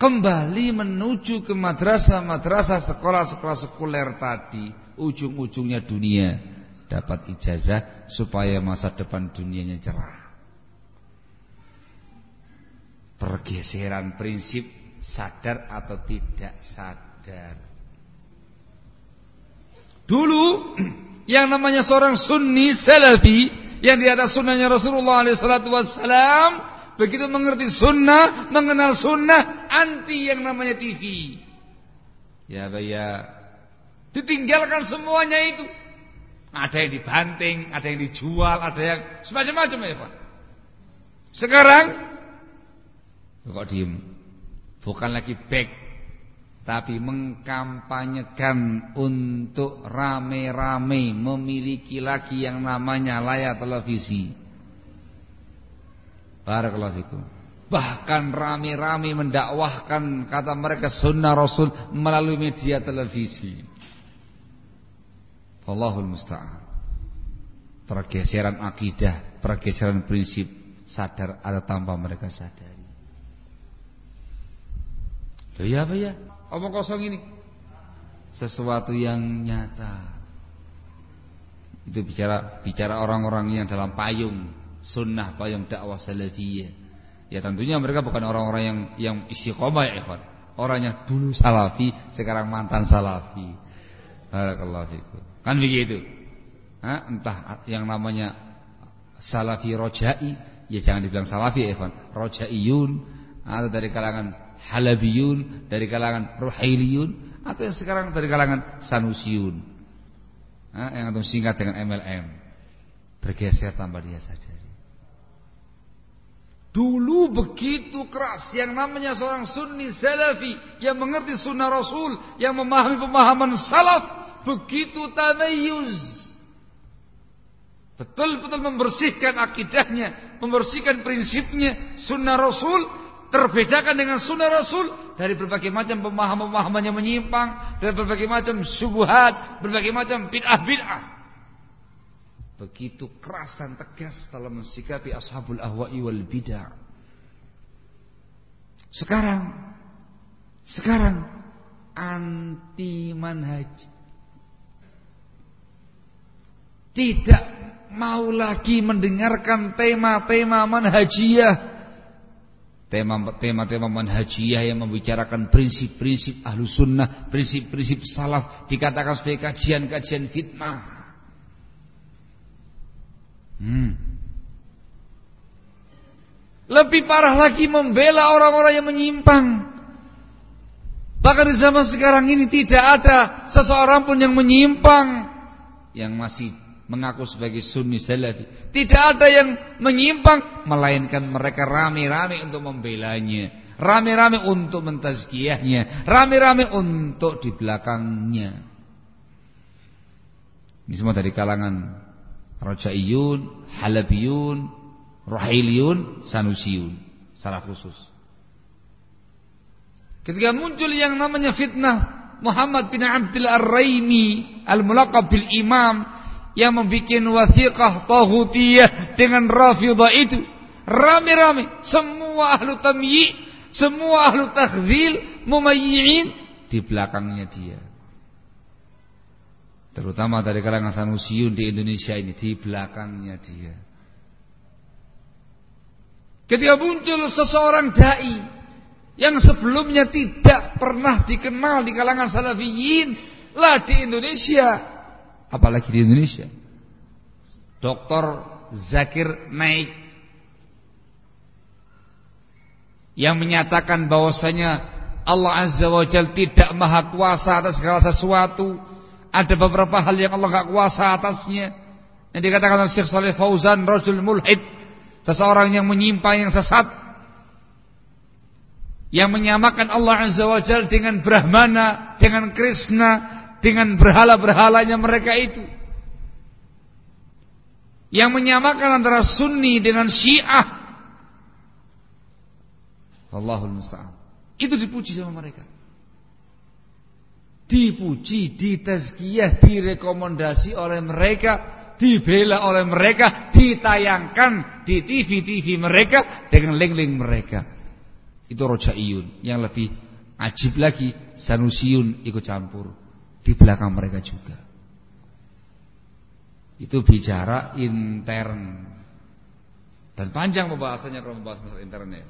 [SPEAKER 1] Kembali menuju ke madrasah-madrasah sekolah-sekolah sekuler tadi. Ujung-ujungnya dunia. Dapat ijazah supaya masa depan dunianya cerah pergeseran prinsip sadar atau tidak sadar. Dulu *clears throat* yang namanya seorang sunni salafi yang di atas sunnahnya Rasulullah SAW begitu mengerti sunnah, mengenal sunnah, anti yang namanya TV. Ya ya, ditinggalkan semuanya itu. Ada yang dibanting, ada yang dijual, ada yang semacam-macam ya Pak. Sekarang Kok diem? Bukan lagi back tapi mengkampanyekan untuk rame-rame memiliki lagi yang namanya layar televisi. Barakallahu fikum. Bahkan rame-rame mendakwahkan kata mereka sunnah Rasul melalui media televisi. Allahul musta'an. Pergeseran akidah, pergeseran prinsip sadar atau tanpa mereka sadari. Iya apa ya? Omong kosong ini. Sesuatu yang nyata. Itu bicara bicara orang-orang yang dalam payung sunnah, payung dakwah salafiyah. Ya tentunya mereka bukan orang-orang yang yang istiqomah ya ikhwan. Orang yang dulu salafi, sekarang mantan salafi. Barakallahu fikum. Kan begitu. Hah? entah yang namanya salafi rojai, ya jangan dibilang salafi ya ikhwan. Rojaiyun atau dari kalangan halabiyun dari kalangan ruhailiyun atau yang sekarang dari kalangan sanusiyun Nah, yang antum singkat dengan MLM. Bergeser tanpa dia sadari. Dulu begitu keras yang namanya seorang sunni salafi yang mengerti sunnah rasul, yang memahami pemahaman salaf, begitu tamayuz. Betul-betul membersihkan akidahnya, membersihkan prinsipnya, sunnah rasul, terbedakan dengan sunnah rasul dari berbagai macam pemahaman-pemahaman yang menyimpang, dari berbagai macam subuhat, berbagai macam bid'ah-bid'ah begitu keras dan tegas dalam mensikapi ashabul ahwa'i wal bid'ah. Sekarang sekarang anti manhaj. Tidak mau lagi mendengarkan tema-tema manhajiyah. Tema-tema manhajiyah yang membicarakan prinsip-prinsip ahlu sunnah, prinsip-prinsip salaf dikatakan sebagai kajian-kajian fitnah. Hmm. Lebih parah lagi membela orang-orang yang menyimpang. Bahkan di zaman sekarang ini tidak ada seseorang pun yang menyimpang yang masih mengaku sebagai sunni salafi. Tidak ada yang menyimpang melainkan mereka rame-rame untuk membelanya, rame-rame untuk mentazkiyahnya, rame-rame untuk di belakangnya. Ini semua dari kalangan Rajaiyun, Halabiyun, Rahiliyun, Sanusiyun secara khusus. Ketika muncul yang namanya fitnah Muhammad bin Abdul Ar-Raimi al-mulaqab bil imam yang membuat wathiqah tahutiyah dengan Rafidah itu rame-rame. Semua ahlu tamyi semua ahlu takhzil mumayyi'in di belakangnya dia. Terutama dari kalangan Sanusiun di Indonesia ini Di belakangnya dia. Ketika muncul seseorang da'i Yang sebelumnya tidak pernah dikenal di kalangan salafiyin Lah di Indonesia Apalagi di Indonesia Dr. Zakir Naik Yang menyatakan bahwasanya Allah Azza wa Jal tidak maha kuasa atas segala sesuatu ada beberapa hal yang Allah nggak kuasa atasnya. Yang dikatakan oleh Syekh Saleh Fauzan rajul mulhid, seseorang yang menyimpang yang sesat. Yang menyamakan Allah Azza wa Jalla dengan Brahmana, dengan Krishna, dengan berhala-berhalanya mereka itu. Yang menyamakan antara Sunni dengan Syiah. Allahul musta'an. Itu dipuji sama mereka dipuji, ditazkiyah, direkomendasi oleh mereka, dibela oleh mereka, ditayangkan di TV-TV mereka dengan link-link mereka. Itu rojaiyun yang lebih ajib lagi sanusiun ikut campur di belakang mereka juga. Itu bicara intern. Dan panjang pembahasannya kalau membahas masalah internnya.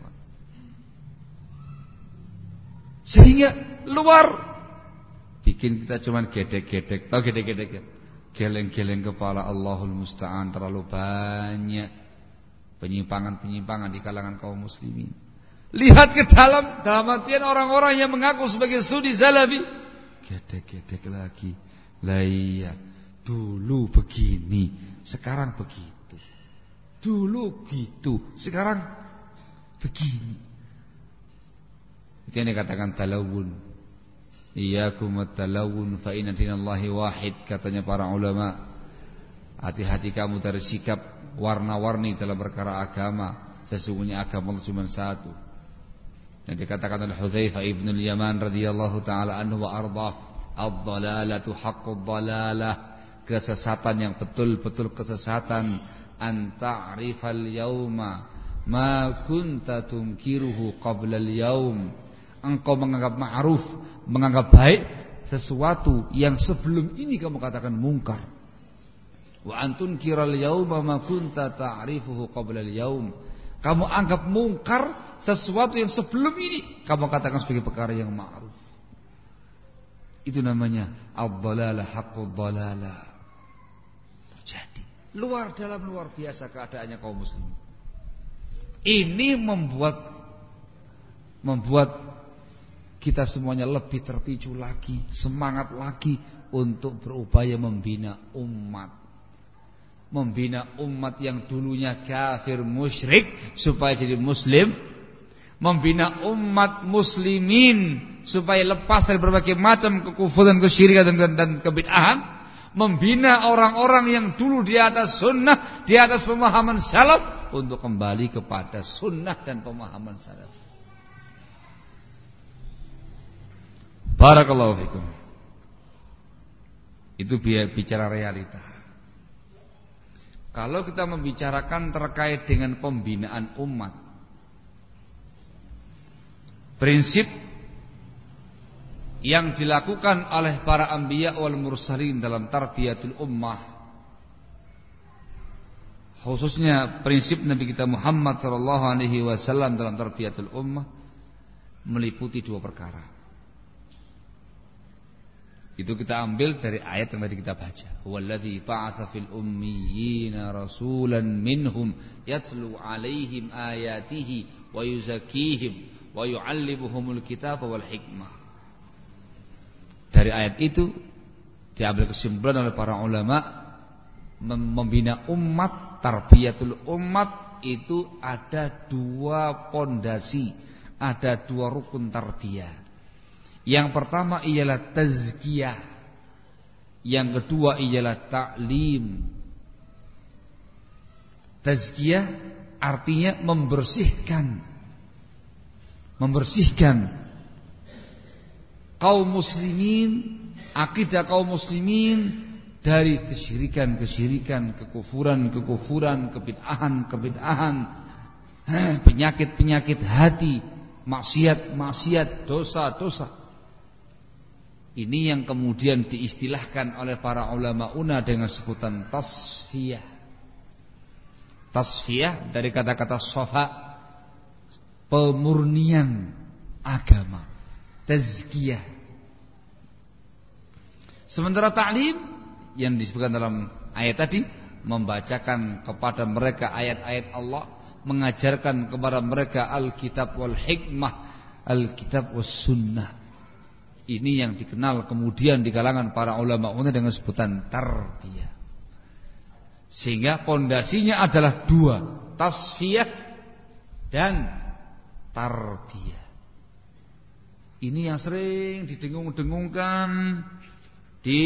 [SPEAKER 1] Sehingga luar bikin kita cuman gedek-gedek. Tahu gedek-gedek ya? Geleng-geleng kepala Allahul Musta'an terlalu banyak penyimpangan-penyimpangan di kalangan kaum muslimin. Lihat ke dalam dalam artian orang-orang yang mengaku sebagai sudi salafi. Gedek-gedek lagi. Lah iya, dulu begini, sekarang begitu. Dulu gitu, sekarang begini. Itu yang dikatakan talawun Iyakum at-talawun fa inna dinallahi wahid katanya para ulama. Hati-hati kamu dari sikap warna-warni dalam perkara agama. Sesungguhnya agama cuma satu. Yang dikatakan oleh Hudzaifah ibn al-Yaman radhiyallahu taala anhu wa ardah, ad-dalalatu haqqud dalalah. Kesesatan yang betul-betul kesesatan an ta'rifal yauma ma kunta tunkiruhu qabla al-yaum engkau menganggap ma'ruf, menganggap baik sesuatu yang sebelum ini kamu katakan mungkar. Wa antun kiral yauma ma kunta ta'rifuhu qabla al-yaum. Kamu anggap mungkar sesuatu yang sebelum ini kamu katakan sebagai perkara yang ma'ruf. Itu namanya ad-dhalalah haqqud dhalalah. Terjadi luar dalam luar biasa keadaannya kaum muslimin. Ini membuat membuat kita semuanya lebih terpicu lagi, semangat lagi untuk berupaya membina umat. Membina umat yang dulunya kafir musyrik supaya jadi muslim. Membina umat muslimin supaya lepas dari berbagai macam kekufuran, kesyirikan dan, dan kebid'ahan. Membina orang-orang yang dulu di atas sunnah, di atas pemahaman salaf untuk kembali kepada sunnah dan pemahaman salaf. Barakallahu fikum. Itu bicara realita. Kalau kita membicarakan terkait dengan pembinaan umat, prinsip yang dilakukan oleh para anbiya wal mursalin dalam tarbiyatul ummah khususnya prinsip Nabi kita Muhammad sallallahu alaihi wasallam dalam tarbiyatul ummah meliputi dua perkara. Itu kita ambil dari ayat yang tadi kita baca. Huwallazi ba'atsa fil ummiyina rasulan minhum yatlu 'alaihim ayatihi wa yuzakkihim wa yu'allimuhumul kitaba wal hikmah. Dari ayat itu diambil kesimpulan oleh para ulama membina umat, tarbiyatul umat itu ada dua pondasi, ada dua rukun tarbiyah. Yang pertama ialah tazkiyah. Yang kedua ialah ta'lim. Tazkiyah artinya membersihkan. Membersihkan kaum muslimin, akidah kaum muslimin dari kesyirikan-kesyirikan, kekufuran-kekufuran, kebid'ahan-kebid'ahan, penyakit-penyakit hati, maksiat-maksiat, dosa-dosa. Ini yang kemudian diistilahkan oleh para ulama una dengan sebutan tasfiyah. Tasfiyah dari kata-kata sofa pemurnian agama, tazkiyah. Sementara ta'lim yang disebutkan dalam ayat tadi membacakan kepada mereka ayat-ayat Allah, mengajarkan kepada mereka Alkitab wal hikmah, Alkitab was sunnah. Ini yang dikenal kemudian di kalangan para ulama umum dengan sebutan tarbiyah. Sehingga pondasinya adalah dua, tasfiyah dan tarbiyah. Ini yang sering didengung-dengungkan di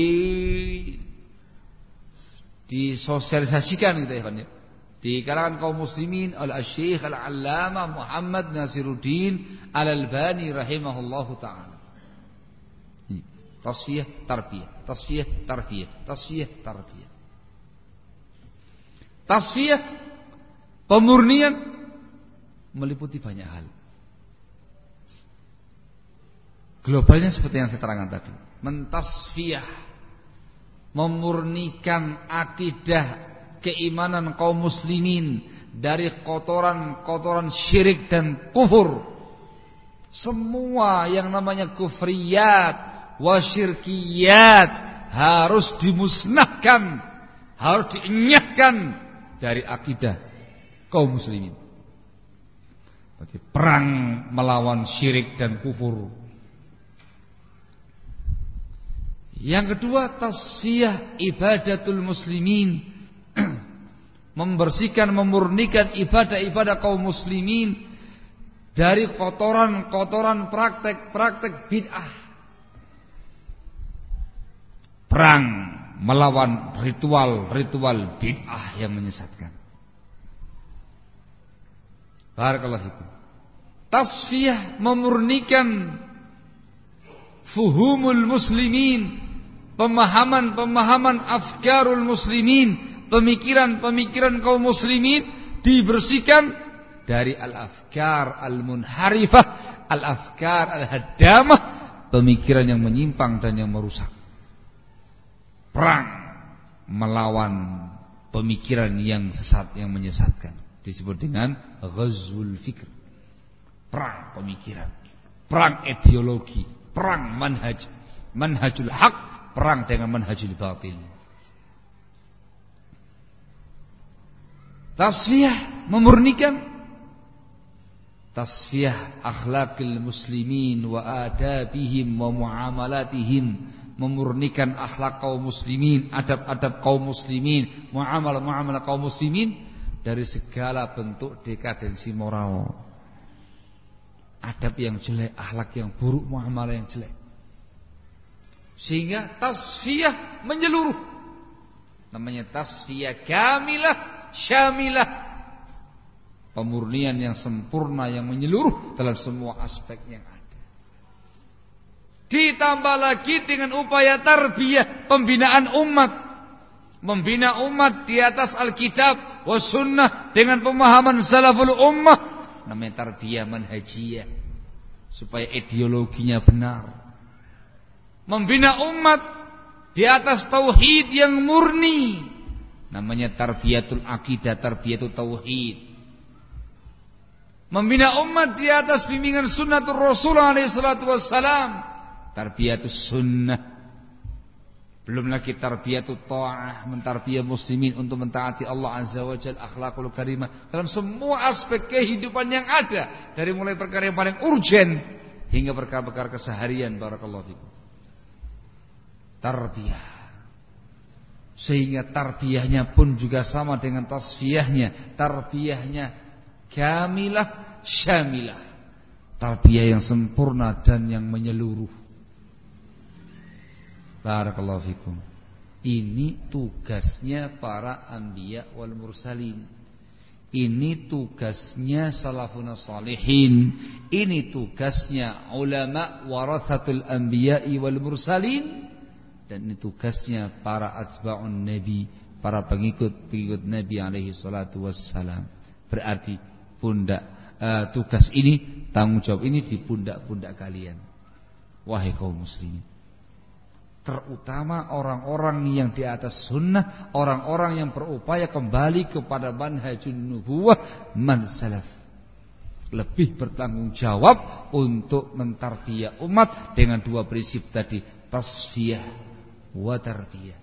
[SPEAKER 1] disosialisasikan gitu ya ya. Di kalangan kaum muslimin al-Syekh al-Allamah Muhammad Nasiruddin Al-Albani rahimahullahu taala. Tasfiyah tarbiyah, tasfiyah tarbiyah, tasfiyah tarbiyah. Tasfiyah pemurnian meliputi banyak hal. Globalnya seperti yang saya terangkan tadi, mentasfiyah memurnikan akidah keimanan kaum muslimin dari kotoran-kotoran syirik dan kufur. Semua yang namanya kufriyat, wasyirkiyat harus dimusnahkan, harus dienyahkan dari akidah kaum muslimin. Perang melawan syirik dan kufur. Yang kedua tasfiyah ibadatul muslimin *clears throat* membersihkan memurnikan ibadah-ibadah kaum muslimin dari kotoran-kotoran praktek-praktek bid'ah perang melawan ritual-ritual bid'ah yang menyesatkan. Barakallahu fikum. Tasfiyah memurnikan fuhumul muslimin, pemahaman-pemahaman afkarul muslimin, pemikiran-pemikiran kaum muslimin dibersihkan dari al-afkar al-munharifah, al-afkar al-haddamah, pemikiran yang menyimpang dan yang merusak. Perang melawan pemikiran yang sesat yang menyesatkan. Disebut dengan ghazul fikr. Perang pemikiran perang ideologi perang manhaj manhajul haq perang dengan manhajul batil tasfiyah memurnikan. Tasfiyah akhlakil muslimin wa adabihim wa muamalatihim memurnikan akhlak kaum muslimin adab-adab kaum muslimin muamalah-muamalah kaum muslimin dari segala bentuk dekadensi moral. Adab yang jelek akhlak yang buruk muamalah yang jelek sehingga tasfiyah menyeluruh namanya tasfiyah kamilah syamilah pemurnian yang sempurna yang menyeluruh dalam semua aspek yang ada. Ditambah lagi dengan upaya tarbiyah pembinaan umat. Membina umat di atas Alkitab wa sunnah dengan pemahaman salaful ummah. Namanya tarbiyah manhajiyah. Supaya ideologinya benar. Membina umat di atas tauhid yang murni. Namanya tarbiyatul akidah, tarbiyatul tauhid Membina umat di atas bimbingan sunnatul Rasul alaihi salatu wassalam. Tarbiyatus sunnah. Belum lagi tarbiyatul ta'ah, mentarbiyah muslimin untuk mentaati Allah Azza wa Jalla, akhlakul karimah dalam semua aspek kehidupan yang ada, dari mulai perkara yang paling urgen hingga perkara-perkara keseharian barakallahu fikum. Tarbiyah. Sehingga tarbiyahnya pun juga sama dengan tasfiyahnya. Tarbiyahnya kamilah syamilah. Tarbiyah yang sempurna dan yang menyeluruh. Barakallahu fikum. Ini tugasnya para anbiya wal mursalin. Ini tugasnya salafun salihin. Ini tugasnya ulama warathatul anbiya wal mursalin dan ini tugasnya para atba'un nabi para pengikut-pengikut nabi alaihi salatu wassalam berarti pundak uh, tugas ini, tanggung jawab ini di pundak-pundak kalian. Wahai kaum muslimin. Terutama orang-orang yang di atas sunnah, orang-orang yang berupaya kembali kepada manhajun nubuwah man salaf. Lebih bertanggung jawab untuk mentarbiyah umat dengan dua prinsip tadi, tasfiyah wa tarbiyah.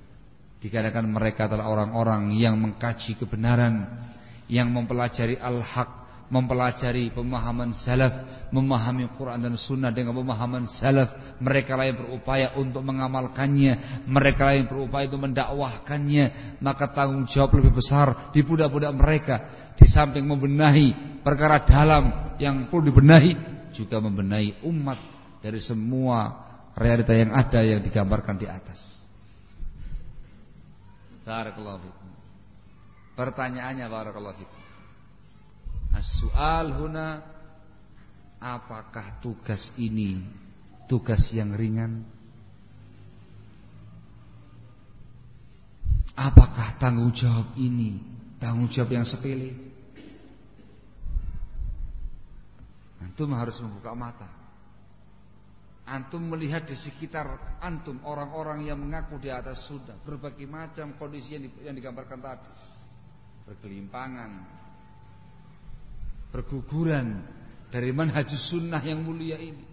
[SPEAKER 1] Dikatakan mereka adalah orang-orang yang mengkaji kebenaran, yang mempelajari al-haq, mempelajari pemahaman salaf, memahami Quran dan Sunnah dengan pemahaman salaf. Mereka yang berupaya untuk mengamalkannya, mereka yang berupaya untuk mendakwahkannya. Maka tanggung jawab lebih besar di budak-budak mereka. Di samping membenahi perkara dalam yang perlu dibenahi, juga membenahi umat dari semua realita yang ada yang digambarkan di atas. Barakallahu Pertanyaannya barakallahu fikum. As-su'al huna apakah tugas ini tugas yang ringan? Apakah tanggung jawab ini tanggung jawab yang sepele? Antum harus membuka mata. Antum melihat di sekitar antum orang-orang yang mengaku di atas sudah berbagai macam kondisi yang digambarkan tadi. Berkelimpangan, berguguran dari manhaj sunnah yang mulia ini.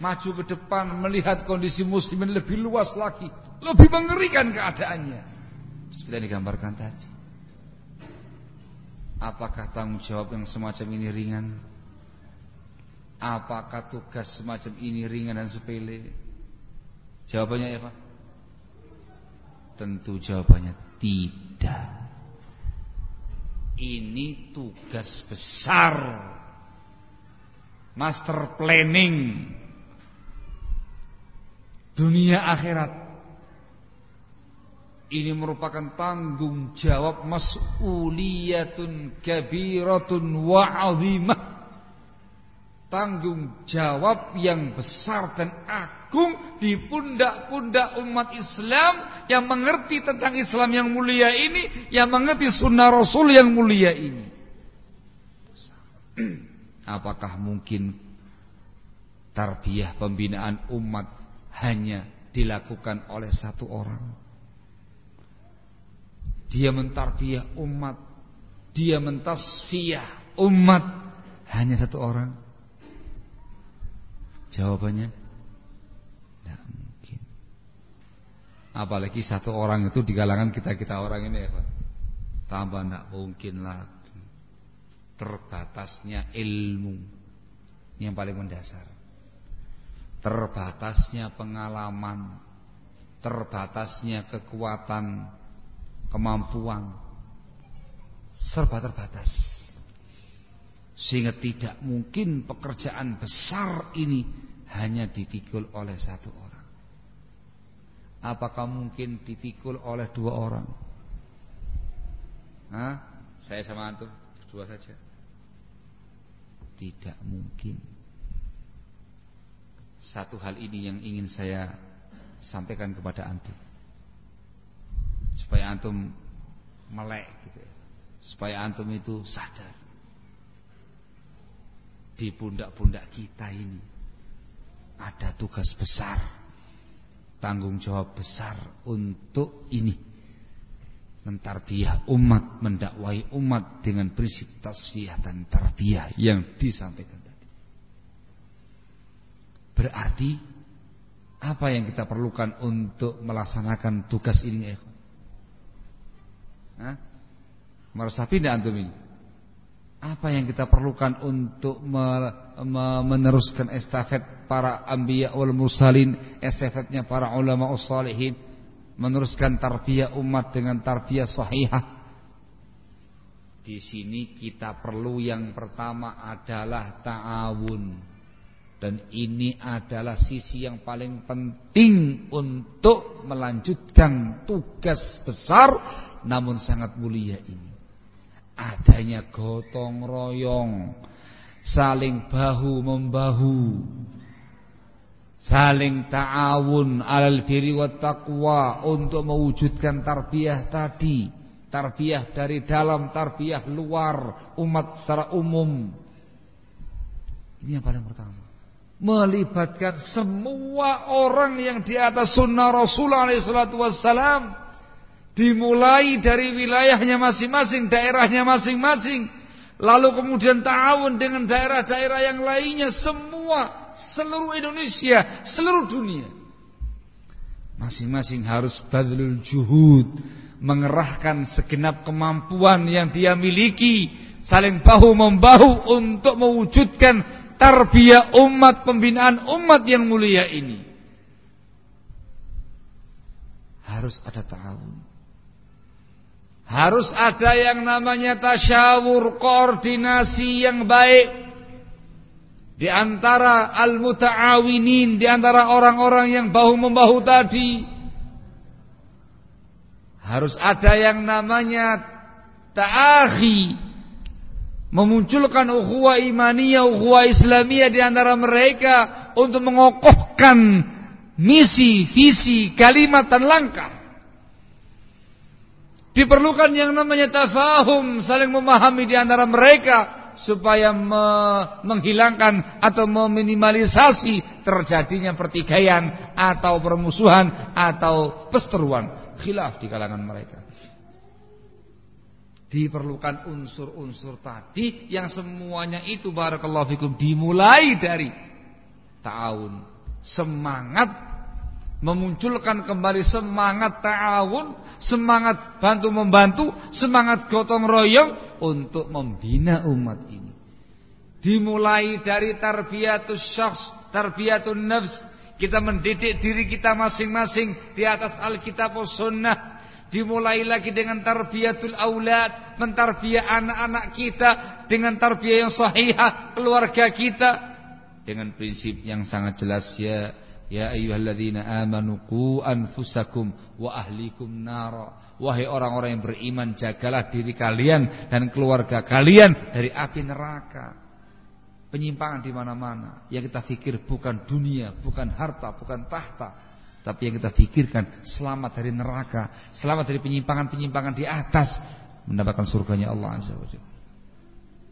[SPEAKER 1] Maju ke depan melihat kondisi muslimin lebih luas lagi, lebih mengerikan keadaannya. Seperti yang digambarkan tadi. Apakah tanggung jawab yang semacam ini ringan? Apakah tugas semacam ini ringan dan sepele? Jawabannya ya? Tentu jawabannya tidak. Ini tugas besar Master planning Dunia akhirat Ini merupakan tanggung jawab Mas'uliyatun kabiratun wa'azimah Tanggung jawab yang besar dan agung Di pundak-pundak umat Islam yang mengerti tentang Islam yang mulia ini, yang mengerti sunnah Rasul yang mulia ini. *clears throat* Apakah mungkin tarbiyah pembinaan umat hanya dilakukan oleh satu orang? Dia mentarbiyah umat, dia mentasfiyah umat hanya satu orang? Jawabannya Apalagi satu orang itu di kalangan kita-kita orang ini ya Pak. Tambah nak mungkin lah. terbatasnya ilmu yang paling mendasar. Terbatasnya pengalaman, terbatasnya kekuatan, kemampuan serba terbatas. Sehingga tidak mungkin pekerjaan besar ini hanya dipikul oleh satu orang. Apakah mungkin dipikul oleh dua orang? Hah? Saya sama antum berdua saja. Tidak mungkin. Satu hal ini yang ingin saya sampaikan kepada antum. Supaya antum melek gitu ya. Supaya antum itu sadar. Di pundak-pundak kita ini ada tugas besar. Tanggung jawab besar untuk ini mentarbiyah umat, mendakwai umat dengan prinsip tasfiyah dan tarbiyah yang disampaikan tadi. Berarti apa yang kita perlukan untuk melaksanakan tugas ini? Eh? Hah? Meresapi tidak antum ini? Apa yang kita perlukan untuk me, me, meneruskan estafet para anbiya wal mursalin, estafetnya para ulama ussalihin? meneruskan tarbiyah umat dengan tarbiyah sahihah. Di sini kita perlu yang pertama adalah ta'awun. Dan ini adalah sisi yang paling penting untuk melanjutkan tugas besar namun sangat mulia ini. Adanya gotong royong, saling bahu membahu saling ta'awun alal birri wa taqwa untuk mewujudkan tarbiyah tadi. Tarbiyah dari dalam tarbiyah luar umat secara umum. Ini yang paling pertama. Melibatkan semua orang yang di atas sunnah Rasulullah SAW dimulai dari wilayahnya masing-masing daerahnya masing-masing. Lalu kemudian ta'awun dengan daerah-daerah yang lainnya semua seluruh Indonesia, seluruh dunia. Masing-masing harus badlul juhud, mengerahkan segenap kemampuan yang dia miliki, saling bahu membahu untuk mewujudkan tarbiyah umat, pembinaan umat yang mulia ini. Harus ada ta'awun. Harus ada yang namanya tasyawur, koordinasi yang baik di antara al-muta'awinin, di antara orang-orang yang bahu-membahu tadi harus ada yang namanya ta'akhi memunculkan ukhuwah imaniyah, ukhuwah islamiyah di antara mereka untuk mengokohkan misi, visi, kalimat dan langkah. Diperlukan yang namanya tafahum, saling memahami di antara mereka supaya me menghilangkan atau meminimalisasi terjadinya pertikaian atau permusuhan atau perseteruan khilaf di kalangan mereka. Diperlukan unsur-unsur tadi yang semuanya itu barakallahu fikum dimulai dari ta'awun, semangat memunculkan kembali semangat ta'awun, semangat bantu membantu, semangat gotong royong untuk membina umat ini. Dimulai dari tarbiyatus syakhs, tarbiyatun nafs. Kita mendidik diri kita masing-masing di atas Alkitab Sunnah. Dimulai lagi dengan tarbiyatul aulad, mentarbiyah anak-anak kita dengan tarbiyah yang sahihah keluarga kita dengan prinsip yang sangat jelas ya Ya ayyuhalladzina amanu qu anfusakum wa ahlikum nara. Wahai orang-orang yang beriman, jagalah diri kalian dan keluarga kalian dari api neraka. Penyimpangan di mana-mana. Yang kita pikir bukan dunia, bukan harta, bukan tahta, tapi yang kita pikirkan selamat dari neraka, selamat dari penyimpangan-penyimpangan di atas, mendapatkan surganya Allah Azza wa Jalla.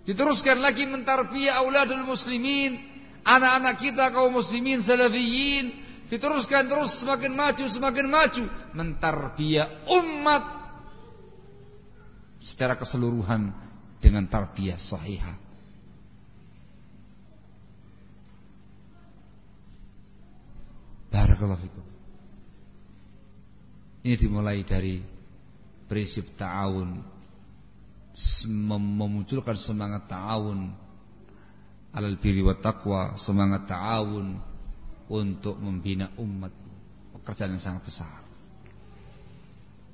[SPEAKER 1] Diteruskan lagi mentarbiyah auladul muslimin anak-anak kita kaum muslimin salafiyin diteruskan terus semakin maju semakin maju mentarbiyah umat secara keseluruhan dengan tarbiyah sahihah Barakallahu fikum. Ini dimulai dari prinsip ta'awun. Memunculkan semangat ta'awun alal birri wa taqwa, semangat ta'awun untuk membina umat. Pekerjaan yang sangat besar.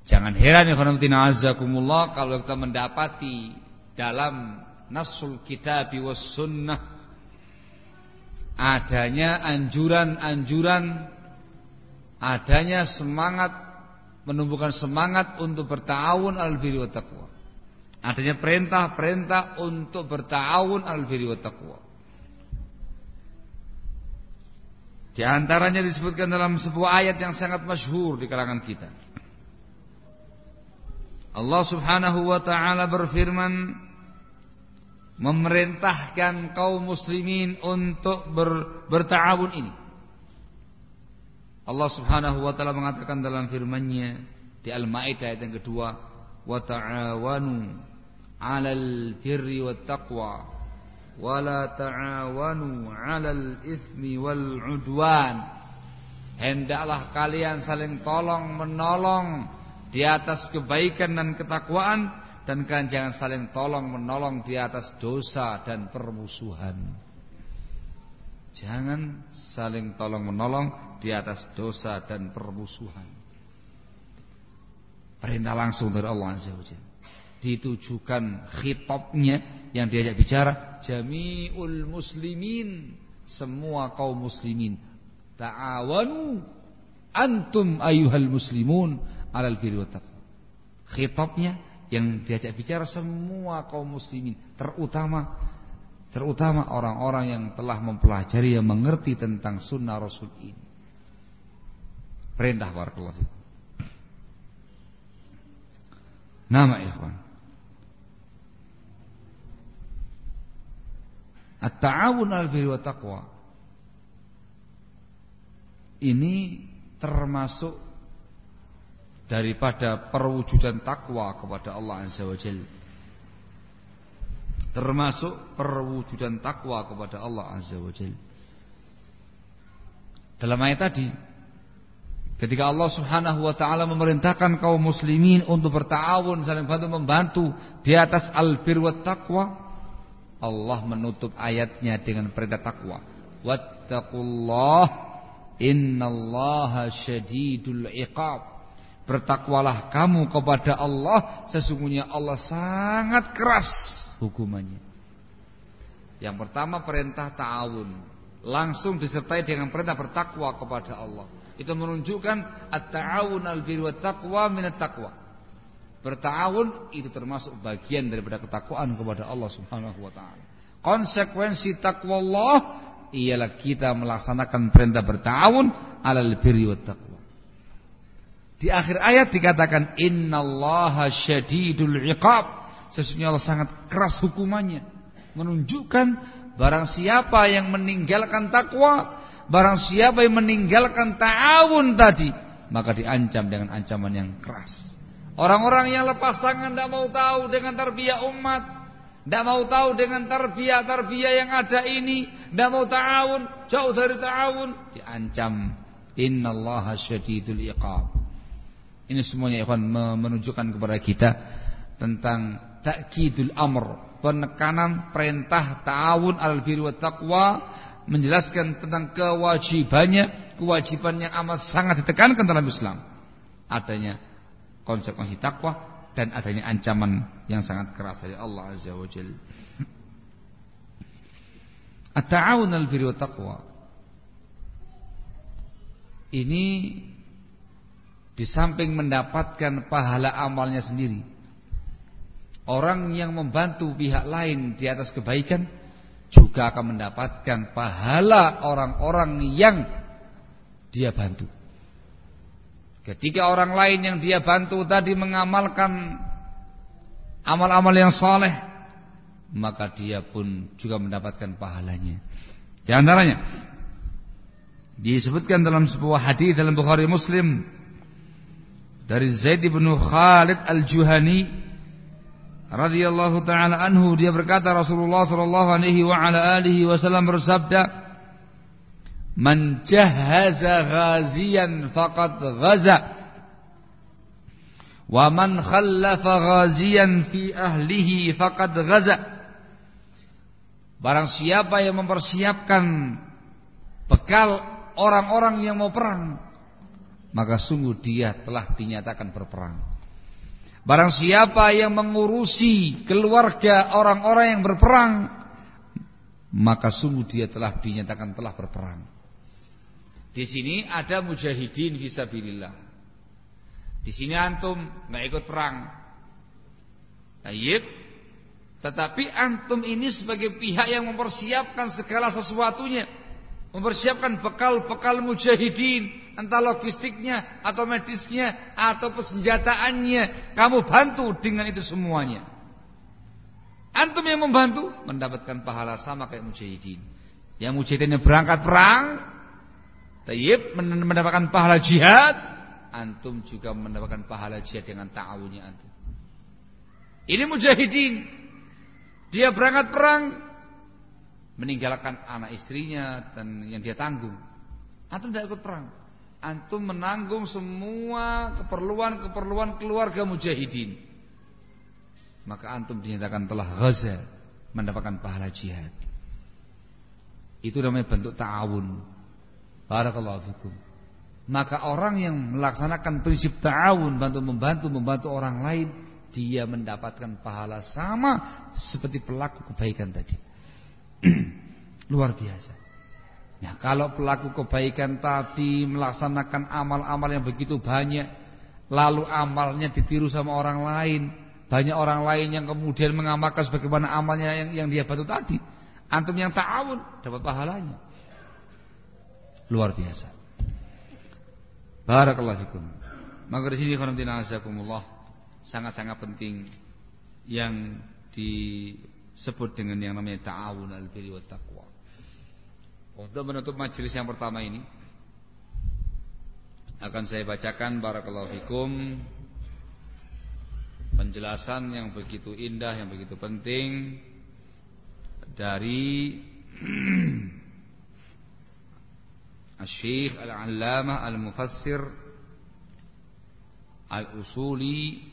[SPEAKER 1] Jangan heran ya khonamtina azakumullah kalau kita mendapati dalam nasul kitab was sunnah adanya anjuran-anjuran adanya semangat menumbuhkan semangat untuk bertawun al birri wa taqwa. Adanya perintah-perintah untuk bertawun al birri wa taqwa. Di antaranya disebutkan dalam sebuah ayat yang sangat masyhur di kalangan kita. Allah Subhanahu wa taala berfirman memerintahkan kaum muslimin untuk ber, bertawun ini. Allah Subhanahu wa taala mengatakan dalam firman-Nya di Al-Maidah ayat yang kedua, "Wa ta'awanu 'alal birri wat taqwa." Wala ta'awanu 'alal ismi wal 'udwan. Hendaklah kalian saling tolong menolong di atas kebaikan dan ketakwaan dan kalian jangan saling tolong menolong di atas dosa dan permusuhan. Jangan saling tolong menolong di atas dosa dan permusuhan. Perintah langsung dari Allah Azza wa Jalla ditujukan khitabnya yang diajak bicara jami'ul muslimin. Semua kaum muslimin. Ta'awanu antum ayuhal muslimun alal birri khitabnya yang diajak bicara semua kaum muslimin terutama terutama orang-orang yang telah mempelajari yang mengerti tentang sunnah rasul ini. Perintah barakallahu Nama ikhwan At-ta'awun al birri wa taqwa. Ini termasuk daripada perwujudan takwa kepada Allah Azza wa Jalla. Termasuk perwujudan takwa kepada Allah Azza wa Jalla. Dalam ayat tadi Ketika Allah Subhanahu wa taala memerintahkan kaum muslimin untuk bertawun saling bantu membantu di atas al-bir wa taqwa, Allah menutup ayatnya dengan perintah takwa. Wattaqullah innallaha syadidul iqab. Bertakwalah kamu kepada Allah, sesungguhnya Allah sangat keras hukumannya. Yang pertama perintah ta'awun, langsung disertai dengan perintah bertakwa kepada Allah. Itu menunjukkan at-ta'awun al-birri wat taqwa min taqwa Bertawun itu termasuk bagian daripada ketakwaan kepada Allah Subhanahu wa taala. Konsekuensi takwa Allah ialah kita melaksanakan perintah bertawun alal birri wat taqwa. Di akhir ayat dikatakan innallaha syadidul iqab. Sesungguhnya Allah sangat keras hukumannya. Menunjukkan barang siapa yang meninggalkan takwa, barang siapa yang meninggalkan ta'awun tadi, maka diancam dengan ancaman yang keras. Orang-orang yang lepas tangan tidak mau tahu dengan tarbiyah umat, tidak mau tahu dengan tarbiyah-tarbiyah yang ada ini, tidak mau ta'awun, jauh dari ta'awun, diancam. Innallaha syadidul iqab. Ini semuanya ikhwan menunjukkan kepada kita tentang takkidul amr, penekanan perintah ta'awun al birri wa taqwa menjelaskan tentang kewajibannya, kewajiban yang amat sangat ditekankan dalam Islam. Adanya konsekuensi takwa dan adanya ancaman yang sangat keras dari Allah Azza wa Jalla. At-ta'awun al-birri wa taqwa. Ini di samping mendapatkan pahala amalnya sendiri. Orang yang membantu pihak lain di atas kebaikan juga akan mendapatkan pahala orang-orang yang dia bantu. Ketika orang lain yang dia bantu tadi mengamalkan amal-amal yang soleh, maka dia pun juga mendapatkan pahalanya. Di antaranya disebutkan dalam sebuah hadis dalam Bukhari Muslim dari Zaid bin Khalid Al-Juhani radhiyallahu taala anhu dia berkata Rasulullah sallallahu alaihi wasallam bersabda Man jahaza ghaziyan faqad ghaza Wa man khallafa ghaziyan fi ahlihi faqad ghaza. Barang siapa yang mempersiapkan bekal orang-orang yang mau perang, maka sungguh dia telah dinyatakan berperang. Barang siapa yang mengurusi keluarga orang-orang yang berperang, maka sungguh dia telah dinyatakan telah berperang. Di sini ada mujahidin fisabilillah. Di sini antum nggak ikut perang. Tayyib. Tetapi antum ini sebagai pihak yang mempersiapkan segala sesuatunya, mempersiapkan bekal-bekal mujahidin, entah logistiknya atau medisnya atau persenjataannya, kamu bantu dengan itu semuanya. Antum yang membantu mendapatkan pahala sama kayak mujahidin. Yang mujahidinnya berangkat perang, Tayyib mendapatkan pahala jihad, antum juga mendapatkan pahala jihad dengan ta'awunnya antum. Ini mujahidin. Dia berangkat perang meninggalkan anak istrinya dan yang dia tanggung. Antum tidak ikut perang. Antum menanggung semua keperluan-keperluan keluarga mujahidin. Maka antum dinyatakan telah ghaza mendapatkan pahala jihad. Itu namanya bentuk ta'awun. Barakallahu fikum. Maka orang yang melaksanakan prinsip ta'awun bantu membantu membantu orang lain, dia mendapatkan pahala sama seperti pelaku kebaikan tadi. *clears throat* Luar biasa. Nah, kalau pelaku kebaikan tadi melaksanakan amal-amal yang begitu banyak, lalu amalnya ditiru sama orang lain, banyak orang lain yang kemudian mengamalkan sebagaimana amalnya yang, yang dia bantu tadi. Antum yang ta'awun dapat pahalanya. Luar biasa. Barakallahu fikum. Maka di sini azakumullah sangat-sangat penting yang disebut dengan yang namanya ta'awun al-birri wat taqwa. Untuk menutup majelis yang pertama ini akan saya bacakan barakallahu fikum penjelasan yang begitu indah yang begitu penting dari *clears throat* Al Syeikh Al-Allamah Al-Mufassir Al-Usuli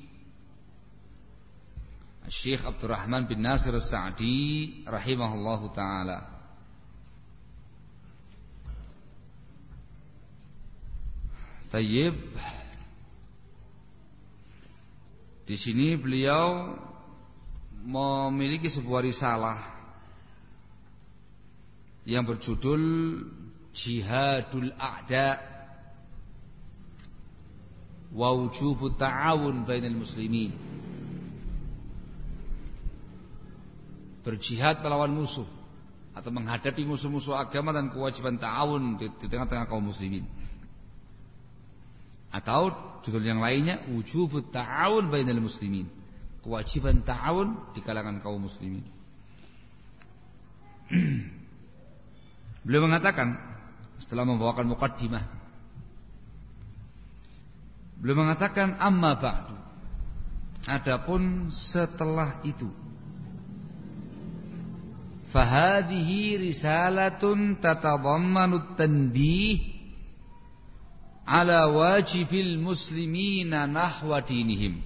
[SPEAKER 1] Al Syeikh Abdurrahman bin Nasir Al-Sa'di rahimahullahu taala. Tayyib Di sini beliau memiliki sebuah risalah yang berjudul jihadul a'da wa wujubut ta'awun bainal muslimin. Berjihad melawan musuh atau menghadapi musuh-musuh agama dan kewajiban ta'awun di, tengah-tengah kaum muslimin. Atau judul yang lainnya wujubut ta'awun bainal muslimin. Kewajiban ta'awun di kalangan kaum muslimin. *clears throat* Beliau mengatakan setelah membawakan mukaddimah. Beliau mengatakan amma ba'du. Adapun setelah itu. Fahadhihi risalatun tatadammanu tanbih ala wajibil muslimina nahwa dinihim.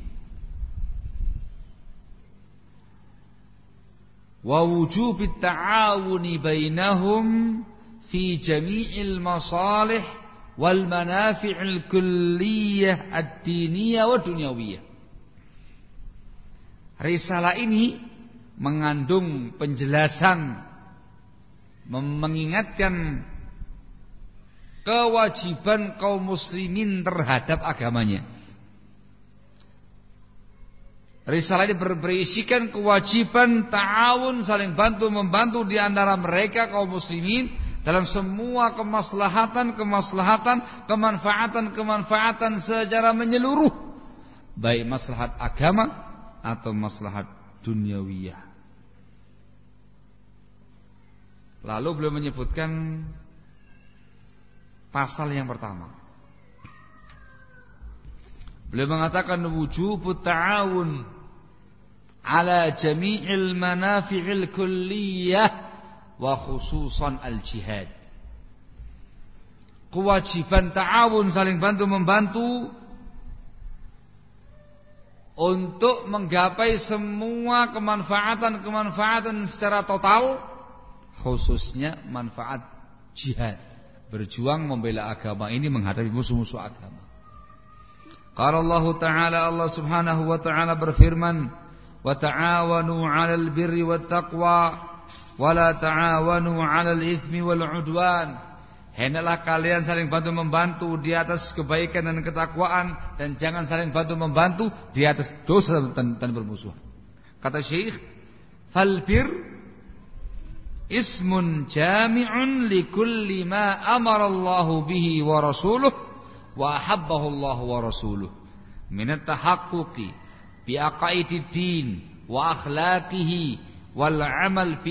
[SPEAKER 1] Wa wujubit ta'awuni bainahum fi jami'il masalih wal manafi'il kulliyah ad-diniyah wa dunyawiyah. Risalah ini mengandung penjelasan mengingatkan kewajiban kaum muslimin terhadap agamanya. Risalah ini berisikan kewajiban ta'awun saling bantu membantu di antara mereka kaum muslimin dalam semua kemaslahatan-kemaslahatan, kemanfaatan-kemanfaatan secara menyeluruh, baik maslahat agama atau maslahat duniawiyah. Lalu beliau menyebutkan pasal yang pertama. Beliau mengatakan wujubut ta'awun ala jami'il manafi'il kulliyah wa khususan al-jihad. Kewajiban ta'awun saling bantu membantu untuk menggapai semua kemanfaatan-kemanfaatan secara total khususnya manfaat jihad. Berjuang membela agama ini menghadapi musuh-musuh agama. Qala Allah Ta'ala Allah Subhanahu wa taala berfirman wa ta'awanu 'alal birri wat taqwa wa la ta'awanu 'alal itsmi wal 'udwan Hendaklah kalian saling bantu membantu di atas kebaikan dan ketakwaan dan jangan saling bantu membantu di atas dosa dan, dan bermusuhan. Kata Syekh, "Falbir ismun jami'un li kulli ma amara Allah bihi wa rasuluh wa ahabbahu Allah wa rasuluh min at-tahaqquqi bi aqaidid din wa akhlaqihi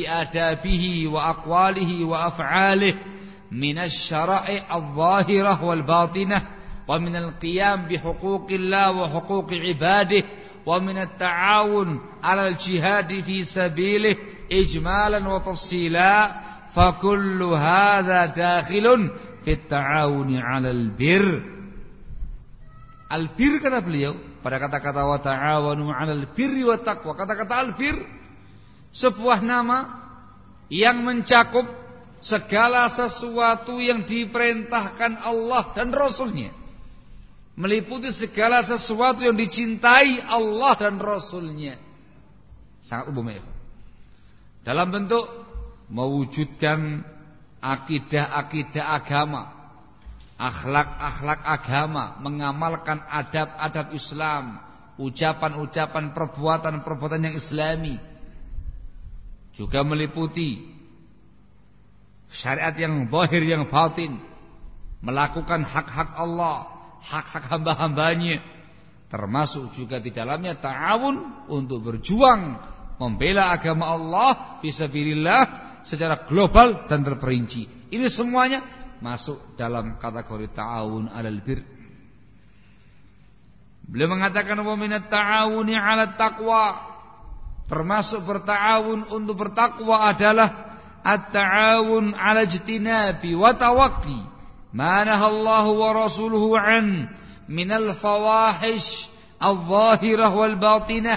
[SPEAKER 1] adabihi wa aqwalihi wa af'alihi من الشرائع الظاهرة والباطنة ومن القيام بحقوق الله وحقوق عباده ومن التعاون على الجهاد في سبيله إجمالا وتفصيلا فكل هذا داخل في التعاون على البر. البر kata beliau pada kata-kata wa ta'awanu 'alal birri wa taqwa kata-kata albir sebuah nama yang mencakup segala sesuatu yang diperintahkan Allah dan Rasulnya. Meliputi segala sesuatu yang dicintai Allah dan Rasulnya. Sangat umum ya dalam bentuk mewujudkan akidah-akidah agama akhlak-akhlak agama mengamalkan adab-adab Islam ucapan-ucapan perbuatan-perbuatan yang islami juga meliputi syariat yang zahir yang batin. Melakukan hak-hak Allah hak-hak hamba-hambanya. Termasuk juga di dalamnya ta'awun untuk berjuang membela agama Allah fisabilillah secara global dan terperinci. Ini semuanya masuk dalam kategori ta'awun alal bir. Beliau mengatakan wa minat ta'awuni 'ala taqwa termasuk berta'awun untuk bertakwa adalah التعاون على اجتناب وتوقي ما نهى الله ورسوله عنه من الفواحش الظاهرة والباطنة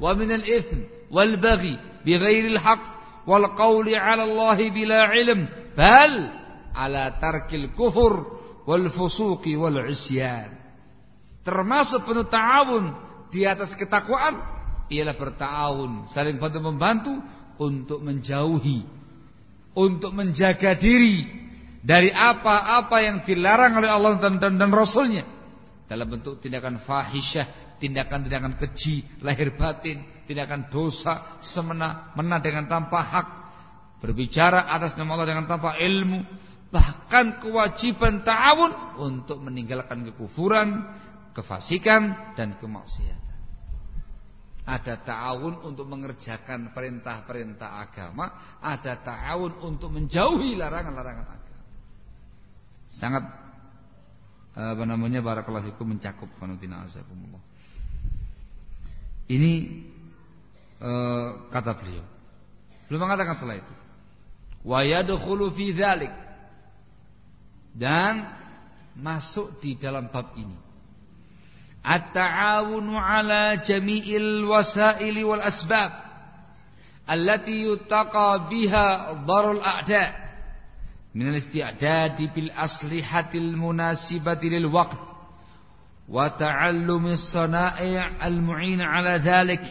[SPEAKER 1] ومن الإثم والبغي بغير الحق والقول على الله بلا علم بل على ترك الكفر والفسوق والعصيان termasuk penuh ta'awun di atas ketakwaan ialah berta'awun saling bantu membantu untuk menjauhi untuk menjaga diri dari apa-apa yang dilarang oleh Allah dan, dan, dan Rasulnya. Dalam bentuk tindakan fahisyah, tindakan-tindakan keji, lahir batin, tindakan dosa, semena-mena dengan tanpa hak, berbicara atas nama Allah dengan tanpa ilmu, bahkan kewajiban ta'awun untuk meninggalkan kekufuran, kefasikan dan kemaksiatan ada ta'awun untuk mengerjakan perintah-perintah agama, ada ta'awun untuk menjauhi larangan-larangan agama. Sangat apa namanya barakallahu mencakup azakumullah. Ini uh, kata beliau. Belum mengatakan setelah itu. Wa yadkhulu fi dzalik. Dan masuk di dalam bab ini At-ta'awunu ala jami'il wasaili wal asbab allati yutaqa biha darul a'da min al-isti'dadi bil aslihatil munasibati lil waqt wa ta'allumi as-sana'i' al-mu'in ala dhalik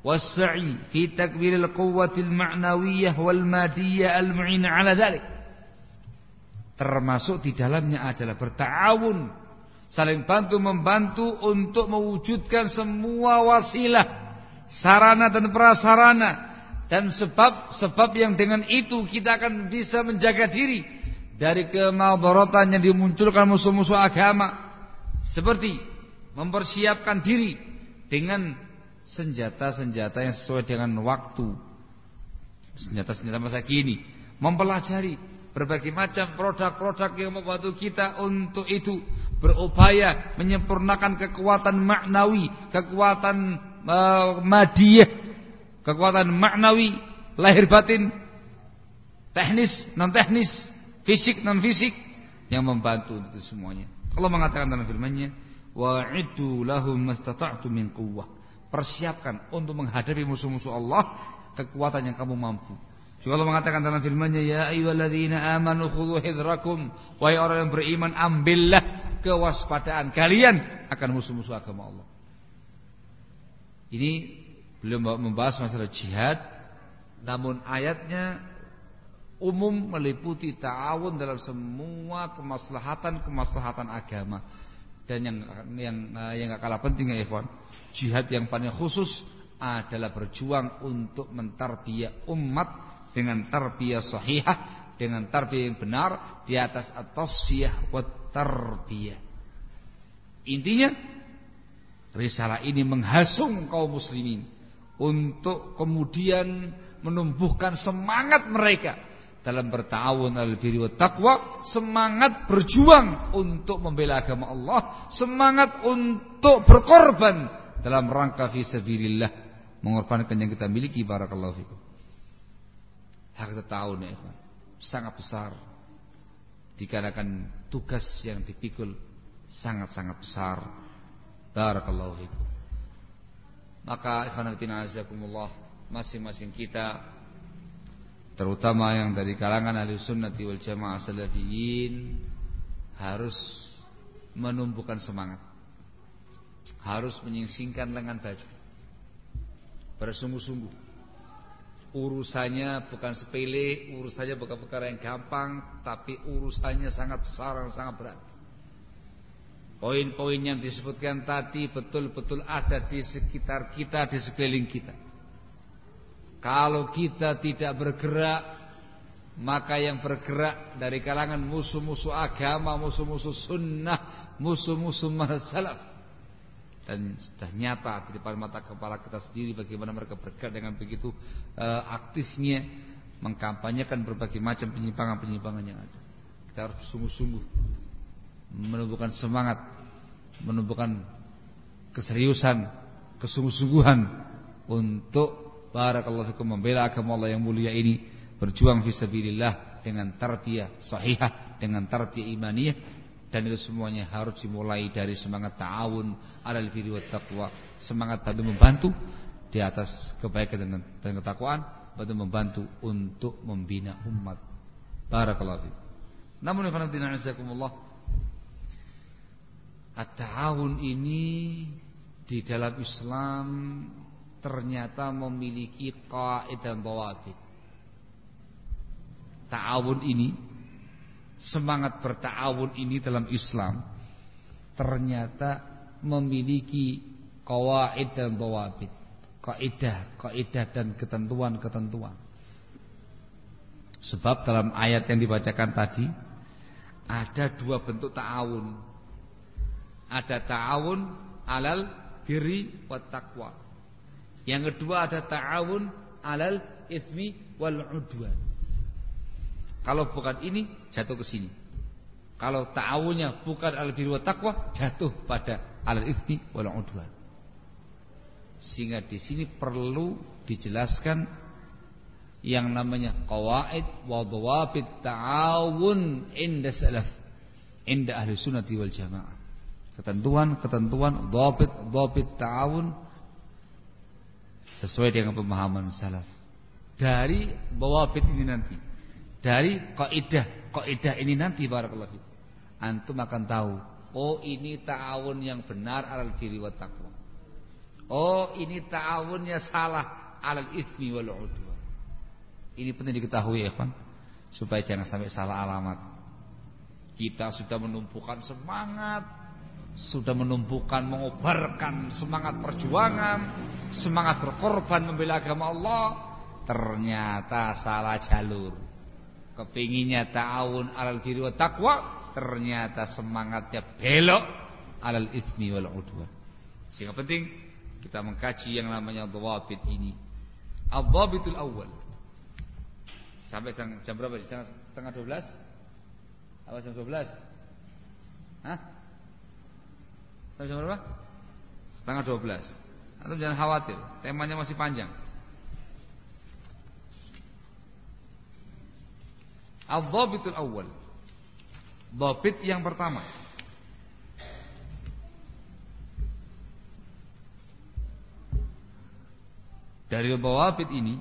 [SPEAKER 1] was-sa'i fi takbir al-quwwati al-ma'nawiyyah wal madiyyah al-mu'in ala dhalik. Termasuk di dalamnya adalah bertawun saling bantu membantu untuk mewujudkan semua wasilah, sarana dan prasarana. Dan sebab-sebab yang dengan itu kita akan bisa menjaga diri dari kemadaratan yang dimunculkan musuh-musuh agama. Seperti mempersiapkan diri dengan senjata-senjata yang sesuai dengan waktu. Senjata-senjata masa kini. Mempelajari berbagai macam produk-produk yang membantu kita untuk itu berupaya menyempurnakan kekuatan maknawi, kekuatan uh, madiyah, kekuatan maknawi, lahir batin, teknis, non teknis, fisik, non fisik yang membantu untuk itu semuanya. Allah mengatakan dalam firman-Nya, "Wa'iddu lahum mastata'tu min quwwah." Persiapkan untuk menghadapi musuh-musuh Allah kekuatan yang kamu mampu. Juga Allah mengatakan dalam firman-Nya, "Ya ayyuhalladzina amanu khudhu hidrakum." Wahai orang yang beriman, ambillah kewaspadaan kalian akan musuh-musuh agama Allah. Ini belum membahas masalah jihad, namun ayatnya umum meliputi ta'awun dalam semua kemaslahatan-kemaslahatan agama. Dan yang yang yang gak kalah penting ya ikhwan, jihad yang paling khusus adalah berjuang untuk mentarbiyah umat dengan tarbiyah sahihah, dengan tarbiyah yang benar di atas at-tasfiyah wa tarbiyah. Intinya risalah ini menghasung kaum muslimin untuk kemudian menumbuhkan semangat mereka dalam bertawun al birri wa taqwa, semangat berjuang untuk membela agama Allah, semangat untuk berkorban dalam rangka fi sabilillah, mengorbankan yang kita miliki barakallahu fikum. Hak tahun ya, sangat besar. Dikarenakan tugas yang dipikul sangat-sangat besar. Barakallahu fikum. Maka ikhwan fillah masing-masing kita terutama yang dari kalangan ahli sunnati wal jamaah salafiyin harus menumbuhkan semangat harus menyingsingkan lengan baju bersungguh-sungguh urusannya bukan sepele urusannya bukan perkara yang gampang tapi urusannya sangat besar dan sangat berat. Poin-poin yang disebutkan tadi betul-betul ada di sekitar kita di sekeliling kita. Kalau kita tidak bergerak Maka yang bergerak dari kalangan musuh-musuh agama Musuh-musuh sunnah Musuh-musuh salaf Dan sudah nyata di depan mata kepala kita sendiri Bagaimana mereka bergerak dengan begitu uh, aktifnya Mengkampanyekan berbagai macam penyimpangan-penyimpangan yang ada. Kita harus sungguh-sungguh Menumbuhkan semangat Menumbuhkan keseriusan Kesungguh-sungguhan Untuk Barakallahu fikum membela agama Allah yang mulia ini berjuang fisabilillah dengan tarbiyah sahihah, dengan tarbiyah imaniyah dan itu semuanya harus dimulai dari semangat ta'awun alal birri wat taqwa, semangat bantu membantu di atas kebaikan dan, dan ketakwaan, bantu membantu untuk membina umat. Barakallahu. Namun ikhwan azakumullah At-ta'awun ini di dalam Islam ternyata memiliki kaidah bawabit. Ta'awun ini semangat berta'awun ini dalam Islam ternyata memiliki kawaid dan bawabit. Kaidah, kaidah dan ketentuan-ketentuan. Sebab dalam ayat yang dibacakan tadi ada dua bentuk ta'awun. Ada ta'awun alal birri wa taqwa. Yang kedua ada ta'awun alal ithmi wal udwan. Kalau bukan ini jatuh ke sini. Kalau ta'awunnya bukan al birri wa taqwa jatuh pada alal ithmi wal udwan. Sehingga di sini perlu dijelaskan yang namanya qawaid wa dhawabit ta'awun inda salaf inda ahli sunnati wal jamaah. Ketentuan-ketentuan dhabit ta'awun sesuai dengan pemahaman salaf. Dari bawabit ini nanti, dari kaidah kaidah ini nanti barakallahu fikum. Antum akan tahu, oh ini ta'awun yang benar alal birri wa taqwa. Oh ini ta'awunnya salah alal ismi wal udwan. Ini penting diketahui ya kan, supaya jangan sampai salah alamat. Kita sudah menumpukan semangat sudah menumbuhkan mengobarkan semangat perjuangan, semangat berkorban membela agama Allah, ternyata salah jalur. Kepinginnya ta'awun alal diri wa taqwa, ternyata semangatnya belok alal ismi wal udwan. Sehingga penting kita mengkaji yang namanya dhawabit ini. Ad-dhabitul awal. Sampai jam berapa? Jam setengah 12? Apa jam 12? Hah? Sampai jam berapa? Setengah dua belas. Atau jangan khawatir, temanya masih panjang. Al-dhabitul awal. Dhabit yang pertama. dari bawabit ini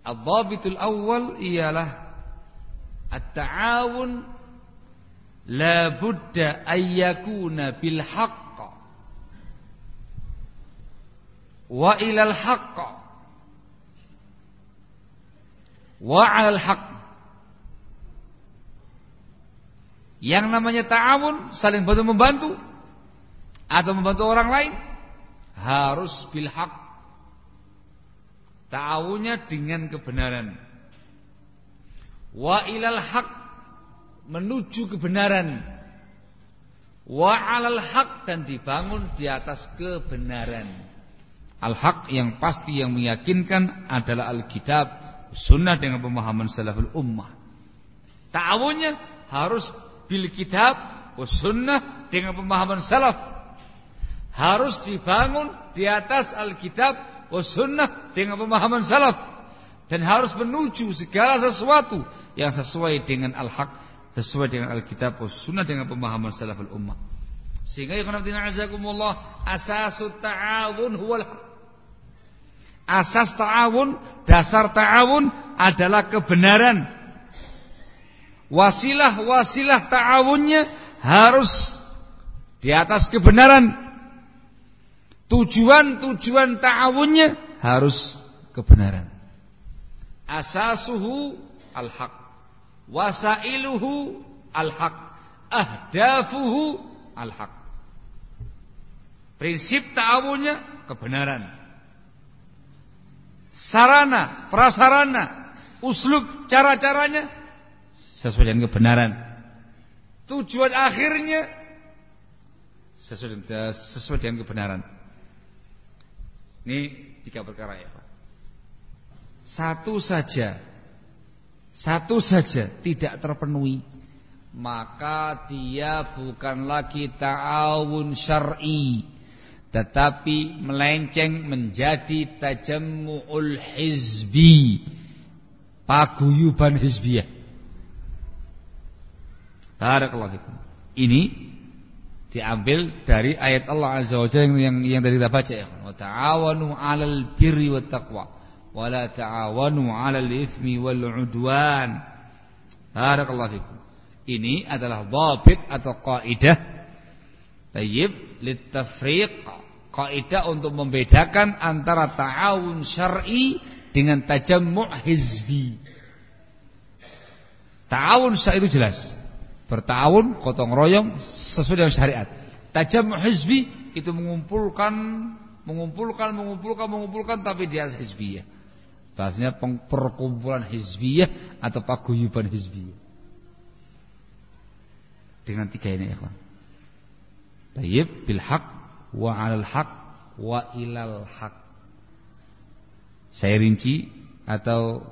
[SPEAKER 1] Al-Dhabitul awal ialah At-ta'awun La budda ayyakuna bil haqq Wa ilal haqq Wa alal haqq Yang namanya ta'awun Saling bantu membantu Atau membantu orang lain Harus bil haqq Ta'awunnya dengan kebenaran. Wa ilal haq menuju kebenaran. Wa alal haq dan dibangun di atas kebenaran. Al-haq yang pasti yang meyakinkan adalah Alkitab, sunnah dengan pemahaman salaful ummah. Ta'awunnya harus bil kitab, sunnah dengan pemahaman salaf. Harus dibangun di atas Alkitab, sunnah dengan pemahaman salaf dan harus menuju segala sesuatu yang sesuai dengan al-haq, sesuai dengan Alkitab sunnah dengan pemahaman salaful ummah. Sehingga ya azakumullah asasut ta'awun huwal Asas ta'awun, dasar ta'awun adalah kebenaran. Wasilah-wasilah ta'awunnya harus di atas kebenaran Tujuan-tujuan ta'awunnya harus kebenaran. Asasuhu al-haq. Wasailuhu al-haq. Ahdafuhu al-haq. Prinsip ta'awunnya kebenaran. Sarana, prasarana, uslub, cara-caranya sesuai dengan kebenaran. Tujuan akhirnya sesuai, sesuai dengan kebenaran. Ini tiga perkara ya Pak. Satu saja Satu saja tidak terpenuhi Maka dia bukan lagi ta'awun syar'i Tetapi melenceng menjadi tajammu'ul hizbi Paguyuban hizbiyah Barakallahu fikum. Ini diambil dari ayat Allah Azza wa Jalla yang yang tadi kita baca ya. Wa ta'awanu 'alal birri wat taqwa wa la ta'awanu 'alal itsmi wal 'udwan. Barakallahu fikum. Ini adalah dhabit atau kaidah tayyib litafriq kaidah untuk membedakan antara ta'awun syar'i dengan tajammu' hizbi. Ta'awun syar'i itu jelas bertahun gotong royong sesuai dengan syariat. Tajam hizbi itu mengumpulkan, mengumpulkan, mengumpulkan, mengumpulkan tapi dia hizbiyah. Bahasanya perkumpulan hizbiyah atau paguyuban hizbiyah. Dengan tiga ini ya kawan. Tayyib bil haq wa alal haq wa ilal haq. Saya rinci atau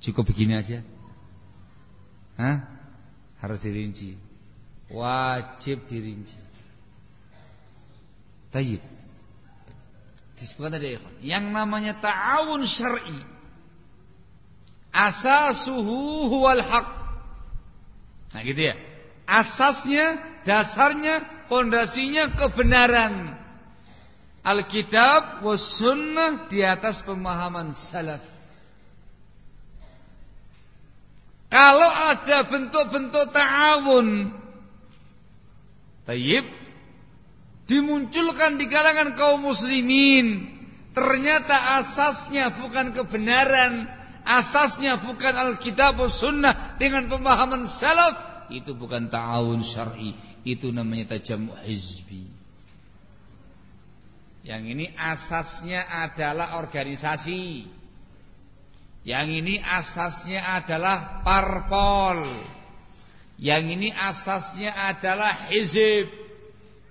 [SPEAKER 1] cukup begini aja? Hah? harus dirinci. Wajib dirinci. Tayyib. Disebutkan tadi yang namanya ta'awun syar'i asasuhu huwal haq. Nah gitu ya. Asasnya, dasarnya, pondasinya kebenaran. Alkitab was sunnah di atas pemahaman salaf. Kalau ada bentuk-bentuk ta'awun Tayyib Dimunculkan di kalangan kaum muslimin Ternyata asasnya bukan kebenaran Asasnya bukan Alkitab Sunnah Dengan pemahaman salaf Itu bukan ta'awun syar'i Itu namanya tajamu hizbi Yang ini asasnya adalah organisasi yang ini asasnya adalah parpol. Yang ini asasnya adalah hizib.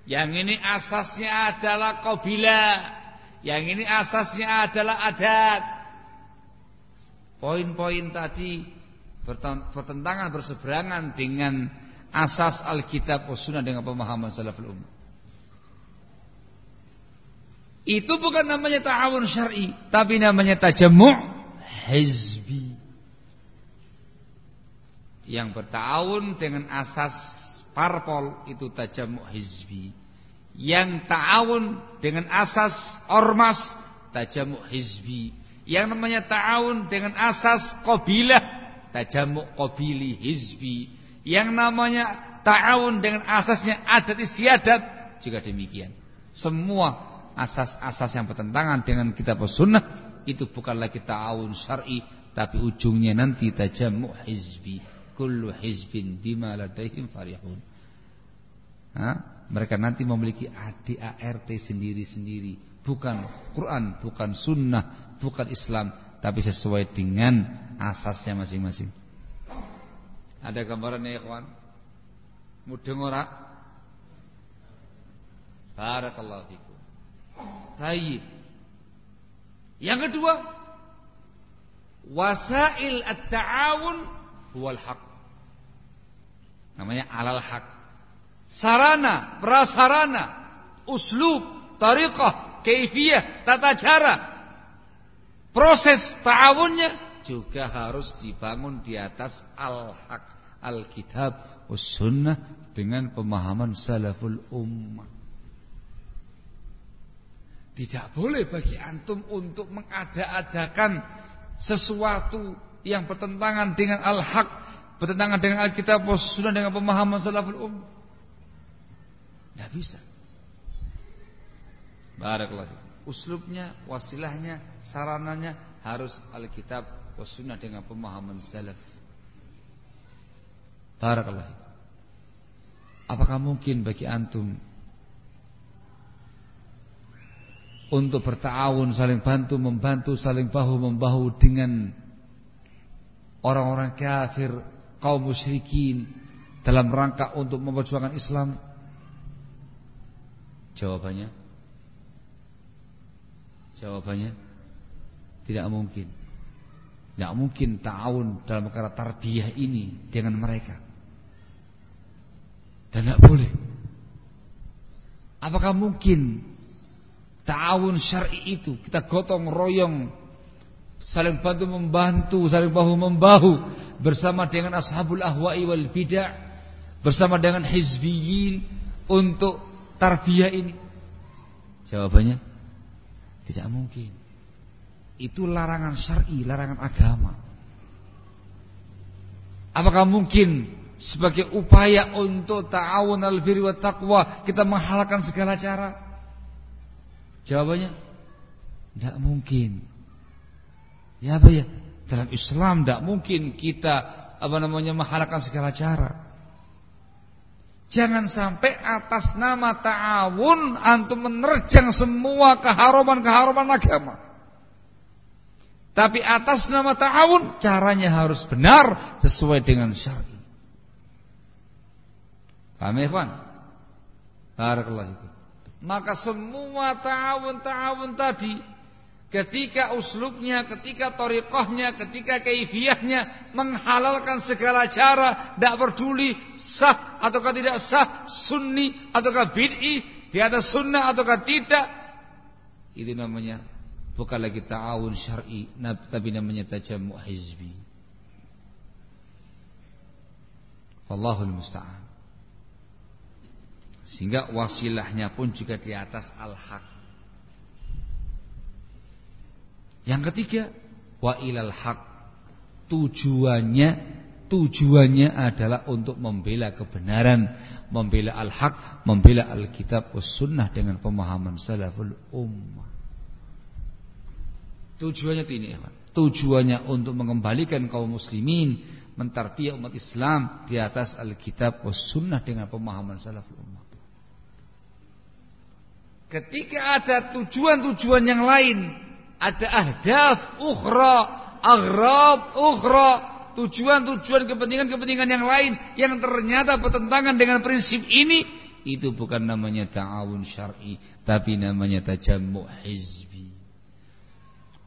[SPEAKER 1] Yang ini asasnya adalah qabila. Yang ini asasnya adalah adat. Poin-poin tadi bertentangan berseberangan dengan asas Alkitab Sunnah dengan pemahaman salaful ummah. Itu bukan namanya ta'awun syar'i, tapi namanya tajammu' hizbi yang bertahun dengan asas parpol itu tajamu hizbi Yang ta'awun dengan asas ormas tajamuk hizbi. Yang namanya ta'awun dengan asas qabilah tajamuk qabili hizbi. Yang namanya ta'awun dengan asasnya adat istiadat juga demikian. Semua asas-asas yang bertentangan dengan kitab sunnah itu bukan lagi ta'awun syar'i tapi ujungnya nanti tajamuk hizbi. Kullu hizbin bima ladaihim farihun. Ha? Mereka nanti memiliki ADART sendiri-sendiri. Bukan Quran, bukan sunnah, bukan Islam. Tapi sesuai dengan asasnya masing-masing. Ada gambarannya ya kawan? Mudeng ora? Barakallahu fikum. Baik. Yang kedua, wasail at-ta'awun huwal haq. Namanya alal haq sarana, prasarana, uslub, tariqah, kaifiyah, tata cara, proses ta'awunnya juga harus dibangun di atas al-haq, al-kitab, sunnah dengan pemahaman salaful ummah. Tidak boleh bagi antum untuk mengada-adakan sesuatu yang bertentangan dengan al-haq, bertentangan dengan Alkitab, Sunnah dengan pemahaman salaful ummah. Tidak bisa. Barakallahu. Uslubnya, wasilahnya, sarananya harus Alkitab Sunnah dengan pemahaman salaf. Barakallahu. Apakah mungkin bagi antum untuk bertawun saling bantu membantu saling bahu membahu dengan orang-orang kafir kaum musyrikin dalam rangka untuk memperjuangkan Islam Jawabannya Jawabannya Tidak mungkin Tidak mungkin ta'awun dalam perkara tarbiyah ini Dengan mereka Dan tidak boleh Apakah mungkin Ta'awun syar'i itu Kita gotong royong Saling bantu membantu Saling bahu membahu Bersama dengan ashabul ahwa'i wal bid'ah Bersama dengan hizbiyin Untuk tarbiyah ini? Jawabannya tidak mungkin. Itu larangan syar'i, larangan agama. Apakah mungkin sebagai upaya untuk ta'awun al-birri wa taqwa kita menghalalkan segala cara? Jawabannya tidak mungkin. Ya apa ya? Dalam Islam tidak mungkin kita apa namanya menghalalkan segala cara. Jangan sampai atas nama ta'awun antum menerjang semua keharuman-keharuman agama. Tapi atas nama ta'awun caranya harus benar sesuai dengan syar'i. Paham ya, kawan? Barakallahu Maka semua ta'awun-ta'awun tadi ketika uslubnya, ketika torikohnya, ketika keifiyahnya menghalalkan segala cara, tidak peduli sah ataukah tidak sah, sunni ataukah bid'i, di atas sunnah ataukah tidak, itu namanya bukan lagi ta'awun syar'i, tapi namanya tajamu hizbi. Allahul musta'an. Sehingga wasilahnya pun juga di atas al-haq. Yang ketiga, wa ilal haq. Tujuannya tujuannya adalah untuk membela kebenaran, membela al-haq, membela al-kitab sunnah dengan pemahaman salaful ummah. Tujuannya itu ini, ya, Tujuannya untuk mengembalikan kaum muslimin, mentarbiyah umat Islam di atas al-kitab sunnah dengan pemahaman salaful ummah. Ketika ada tujuan-tujuan yang lain ada ahdaf ukhra, aghrab ukhra, tujuan-tujuan kepentingan-kepentingan yang lain yang ternyata bertentangan dengan prinsip ini, itu bukan namanya ta'awun syar'i, tapi namanya tajammu hizbi.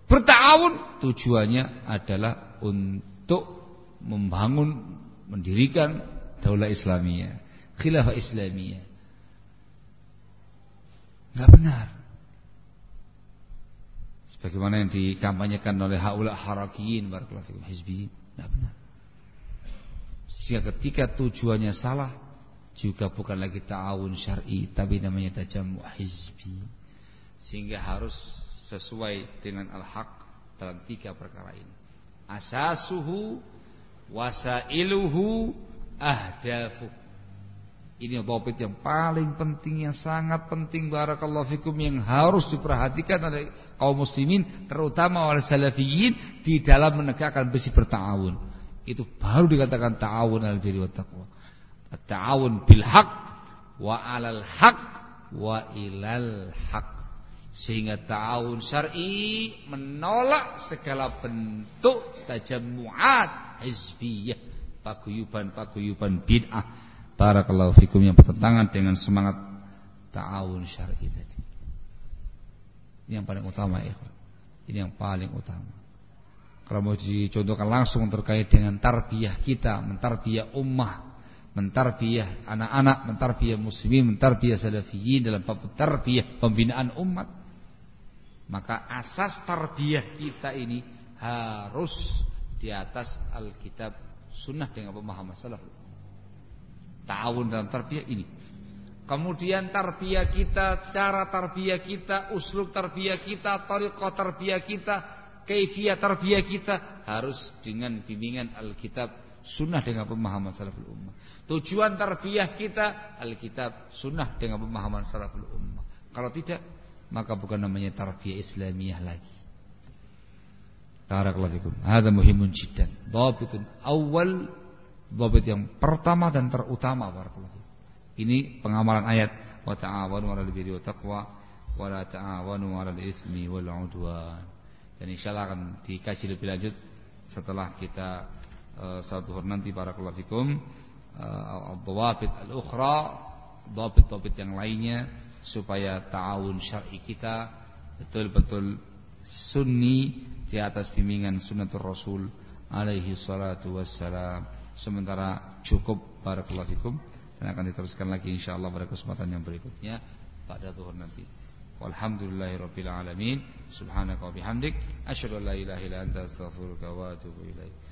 [SPEAKER 1] Berta'awun tujuannya adalah untuk membangun, mendirikan daulah Islamiyah, khilafah Islamiyah. Enggak benar. Sebagaimana yang dikampanyekan oleh haula harakiyin barakallahu fikum hizbiyin. Tidak benar. Sehingga ketika tujuannya salah, juga bukan lagi ta'awun syar'i tapi namanya tajamu hizbi sehingga harus sesuai dengan al-haq dalam tiga perkara ini. Asasuhu wasailuhu ahdafu. Ini topik yang paling penting yang sangat penting barakallahu fikum yang harus diperhatikan oleh kaum muslimin terutama oleh salafiyin di dalam menegakkan besi bertawun itu baru dikatakan ta'awun al birri wa taqwa. Ta'awun bil haq wa alal haq wa ilal haq sehingga ta'awun syar'i menolak segala bentuk tajammu'at hizbiyah paguyuban-paguyuban bid'ah. Barakallahu fikum yang bertentangan dengan semangat ta'awun syar'i tadi. Ini yang paling utama ya. Ini yang paling utama. Kalau mau dicontohkan langsung terkait dengan tarbiyah kita mentarbiyah ummah mentarbiyah anak-anak mentarbiyah muslimin mentarbiyah salafiyin dalam tarbiyah pembinaan umat maka asas tarbiyah kita ini harus di atas Alkitab Sunnah dengan pemahaman salaf. Ta'awun dalam tarbiyah ini. Kemudian tarbiyah kita, cara tarbiyah kita, uslub tarbiyah kita, tariqah tarbiyah kita, kaifiyah tarbiyah kita harus dengan bimbingan Alkitab Sunnah dengan pemahaman salaful ummah. Tujuan tarbiyah kita Alkitab Sunnah dengan pemahaman salaful ummah. Kalau tidak maka bukan namanya tarbiyah Islamiyah lagi. Barakallahu fikum. Hada muhimun jiddan. Dhabitun awal dhabit yang pertama dan terutama barakallahu fikum. Ini pengamalan ayat wa ta'awanu 'alal birri wa taqwa wa la ta'awanu 'alal itsmi wal 'udwan. Dan insyaallah akan dikaji lebih lanjut setelah kita uh, saat zuhur nanti barakallahu fikum uh, al-dhawabit al-ukhra, dhabit-dhabit yang lainnya supaya ta'awun syar'i kita betul-betul sunni di atas bimbingan sunnatul rasul alaihi salatu wassalam. Sementara cukup barakallahu fikum. Dan akan diteruskan lagi insyaallah pada kesempatan yang berikutnya. Pada zuhur nanti. Walhamdulillahirabbil alamin. Subhanaka wa bihamdik. Asyhadu an la ilaha illa anta astaghfiruka wa atubu ilaik